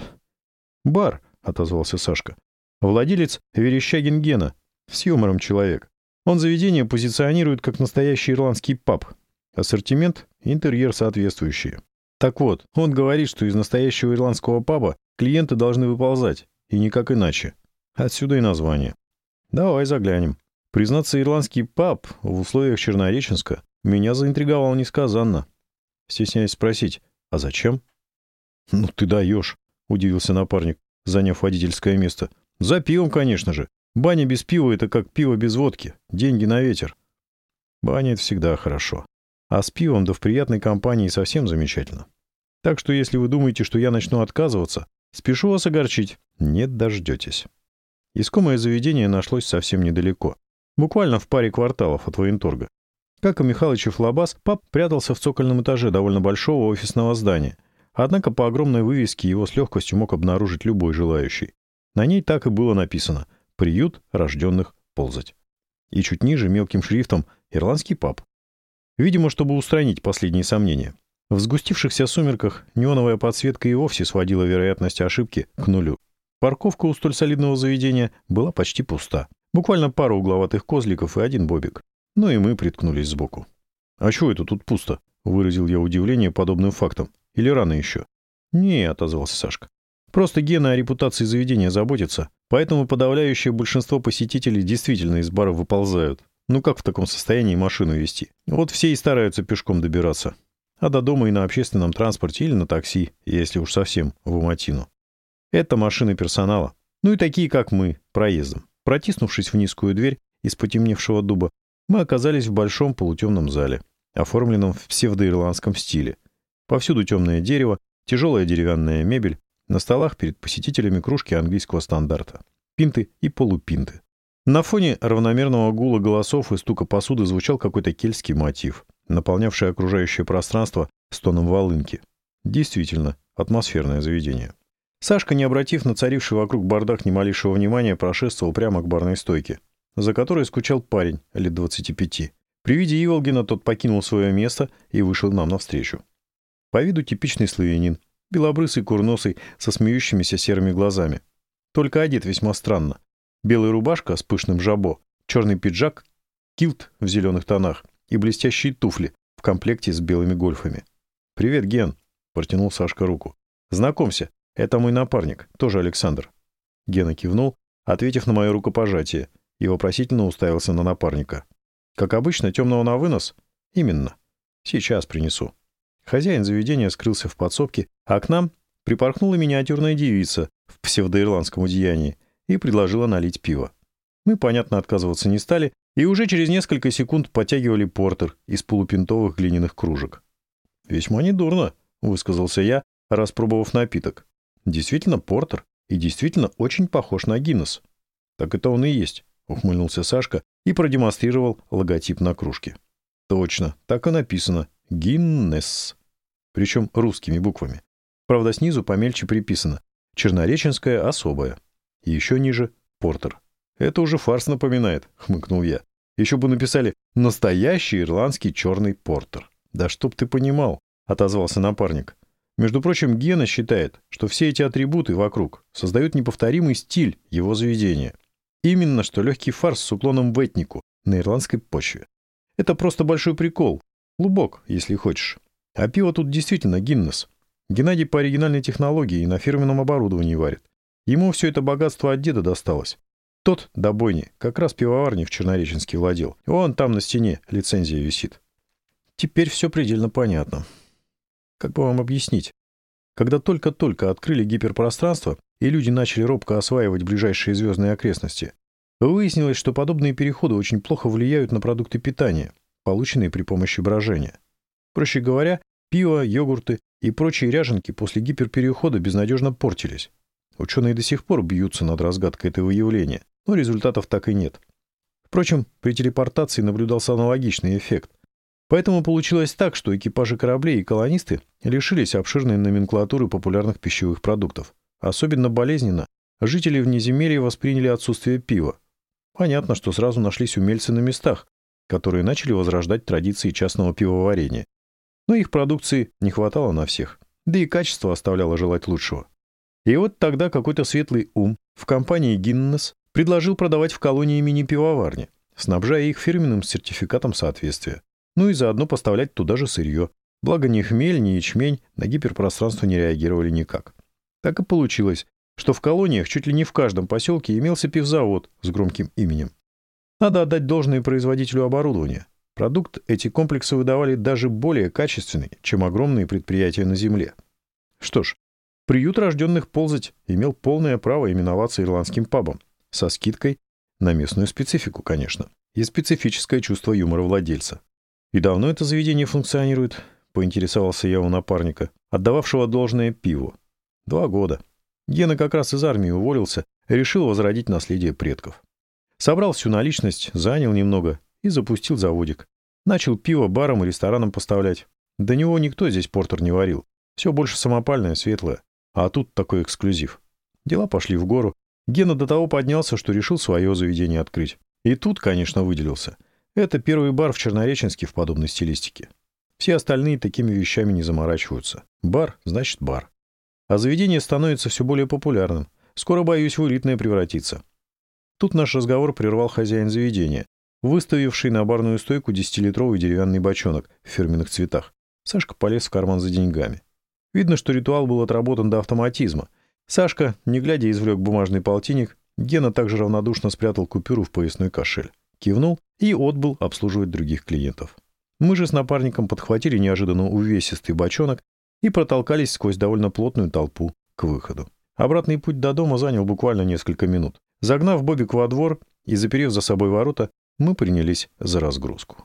Бар, отозвался Сашка. Владелец Верещагин Гена. С юмором человек. Он заведение позиционирует как настоящий ирландский паб. Ассортимент, интерьер соответствующие. Так вот, он говорит, что из настоящего ирландского паба клиенты должны выползать, и никак иначе. Отсюда и название. Давай заглянем. Признаться, ирландский паб в условиях Чернореченска меня заинтриговал несказанно. Стесняюсь спросить, а зачем? Ну ты даешь, удивился напарник, заняв водительское место. За пивом, конечно же. Баня без пива — это как пиво без водки. Деньги на ветер. Баня — это всегда хорошо. А с пивом да в приятной компании совсем замечательно. Так что если вы думаете, что я начну отказываться, спешу вас огорчить. Нет, дождетесь. Искомое заведение нашлось совсем недалеко. Буквально в паре кварталов от военторга. Как и Михалычев Лабаз, пап прятался в цокольном этаже довольно большого офисного здания. Однако по огромной вывеске его с легкостью мог обнаружить любой желающий. На ней так и было написано «Приют рожденных ползать». И чуть ниже мелким шрифтом «Ирландский пап». Видимо, чтобы устранить последние сомнения. В сгустившихся сумерках неоновая подсветка и вовсе сводила вероятность ошибки к нулю. Парковка у столь солидного заведения была почти пуста. Буквально пара угловатых козликов и один бобик. Ну и мы приткнулись сбоку. «А чего это тут пусто?» — выразил я удивление подобным фактом. «Или рано еще?» «Не», — отозвался Сашка. «Просто Гена о репутации заведения заботится, поэтому подавляющее большинство посетителей действительно из бара выползают. Ну как в таком состоянии машину вести? Вот все и стараются пешком добираться. А до дома и на общественном транспорте или на такси, если уж совсем в Уматину. Это машины персонала. Ну и такие, как мы, проездом. Протиснувшись в низкую дверь из потемневшего дуба, мы оказались в большом полутемном зале, оформленном в псевдоирландском стиле. Повсюду темное дерево, тяжелая деревянная мебель, на столах перед посетителями кружки английского стандарта, пинты и полупинты. На фоне равномерного гула голосов и стука посуды звучал какой-то кельтский мотив, наполнявший окружающее пространство стоном волынки. Действительно, атмосферное заведение. Сашка, не обратив на царивший вокруг бардак ни малейшего внимания, прошествовал прямо к барной стойке, за которой скучал парень лет 25. При виде Иволгина тот покинул свое место и вышел нам навстречу. По виду типичный славянин, белобрысый, курносый, со смеющимися серыми глазами. Только одет весьма странно. Белая рубашка с пышным жабо, черный пиджак, килт в зеленых тонах и блестящие туфли в комплекте с белыми гольфами. «Привет, Ген!» — протянул Сашка руку. «Знакомься, «Это мой напарник, тоже Александр». Гена кивнул, ответив на мое рукопожатие, и вопросительно уставился на напарника. «Как обычно, темного на вынос?» «Именно. Сейчас принесу». Хозяин заведения скрылся в подсобке, а к нам припорхнула миниатюрная девица в псевдоирландском одеянии и предложила налить пиво. Мы, понятно, отказываться не стали, и уже через несколько секунд подтягивали портер из полупинтовых глиняных кружек. «Весьма недурно», — высказался я, распробовав напиток. Действительно портер и действительно очень похож на Гиннес. Так это он и есть, ухмыльнулся Сашка и продемонстрировал логотип на кружке. Точно, так и написано. Гиннес. Причем русскими буквами. Правда, снизу помельче приписано. Чернореченская особая. И еще ниже — Портер. Это уже фарс напоминает, хмыкнул я. Еще бы написали «Настоящий ирландский черный портер». Да чтоб ты понимал, отозвался напарник. Между прочим, Гена считает, что все эти атрибуты вокруг создают неповторимый стиль его заведения. Именно что легкий фарс с уклоном в этнику на ирландской почве. Это просто большой прикол. Глубок, если хочешь. А пиво тут действительно Гиннес. Геннадий по оригинальной технологии и на фирменном оборудовании варит. Ему все это богатство от деда досталось. Тот, до бойни, как раз пивоварни в Чернореченске владел. Вон там на стене лицензия висит. Теперь все предельно понятно. Как бы вам объяснить? Когда только-только открыли гиперпространство, и люди начали робко осваивать ближайшие звездные окрестности, выяснилось, что подобные переходы очень плохо влияют на продукты питания, полученные при помощи брожения. Проще говоря, пиво, йогурты и прочие ряженки после гиперперехода безнадежно портились. Ученые до сих пор бьются над разгадкой этого явления, но результатов так и нет. Впрочем, при телепортации наблюдался аналогичный эффект. Поэтому получилось так, что экипажи кораблей и колонисты лишились обширной номенклатуры популярных пищевых продуктов. Особенно болезненно жители внеземелья восприняли отсутствие пива. Понятно, что сразу нашлись умельцы на местах, которые начали возрождать традиции частного пивоварения. Но их продукции не хватало на всех, да и качество оставляло желать лучшего. И вот тогда какой-то светлый ум в компании Гиннес предложил продавать в колонии мини-пивоварни, снабжая их фирменным сертификатом соответствия ну и заодно поставлять туда же сырье. Благо ни хмель, ни ячмень на гиперпространство не реагировали никак. Так и получилось, что в колониях чуть ли не в каждом поселке имелся пивзавод с громким именем. Надо отдать должное производителю оборудования. Продукт эти комплексы выдавали даже более качественный, чем огромные предприятия на Земле. Что ж, приют рожденных ползать имел полное право именоваться ирландским пабом, со скидкой на местную специфику, конечно, и специфическое чувство юмора владельца. «И давно это заведение функционирует?» — поинтересовался я у напарника, отдававшего должное пиву. «Два года. Гена как раз из армии уволился решил возродить наследие предков. Собрал всю наличность, занял немного и запустил заводик. Начал пиво барам и ресторанам поставлять. До него никто здесь портер не варил. Все больше самопальное, светлое. А тут такой эксклюзив. Дела пошли в гору. Гена до того поднялся, что решил свое заведение открыть. И тут, конечно, выделился. Это первый бар в Чернореченске в подобной стилистике. Все остальные такими вещами не заморачиваются. Бар — значит бар. А заведение становится все более популярным. Скоро, боюсь, в элитное превратится. Тут наш разговор прервал хозяин заведения, выставивший на барную стойку десятилитровый деревянный бочонок в фирменных цветах. Сашка полез в карман за деньгами. Видно, что ритуал был отработан до автоматизма. Сашка, не глядя, извлек бумажный полтинник. Гена также равнодушно спрятал купюру в поясной кошель. Кивнул и отбыл обслуживать других клиентов. Мы же с напарником подхватили неожиданно увесистый бочонок и протолкались сквозь довольно плотную толпу к выходу. Обратный путь до дома занял буквально несколько минут. Загнав Бобик во двор и заперев за собой ворота, мы принялись за разгрузку.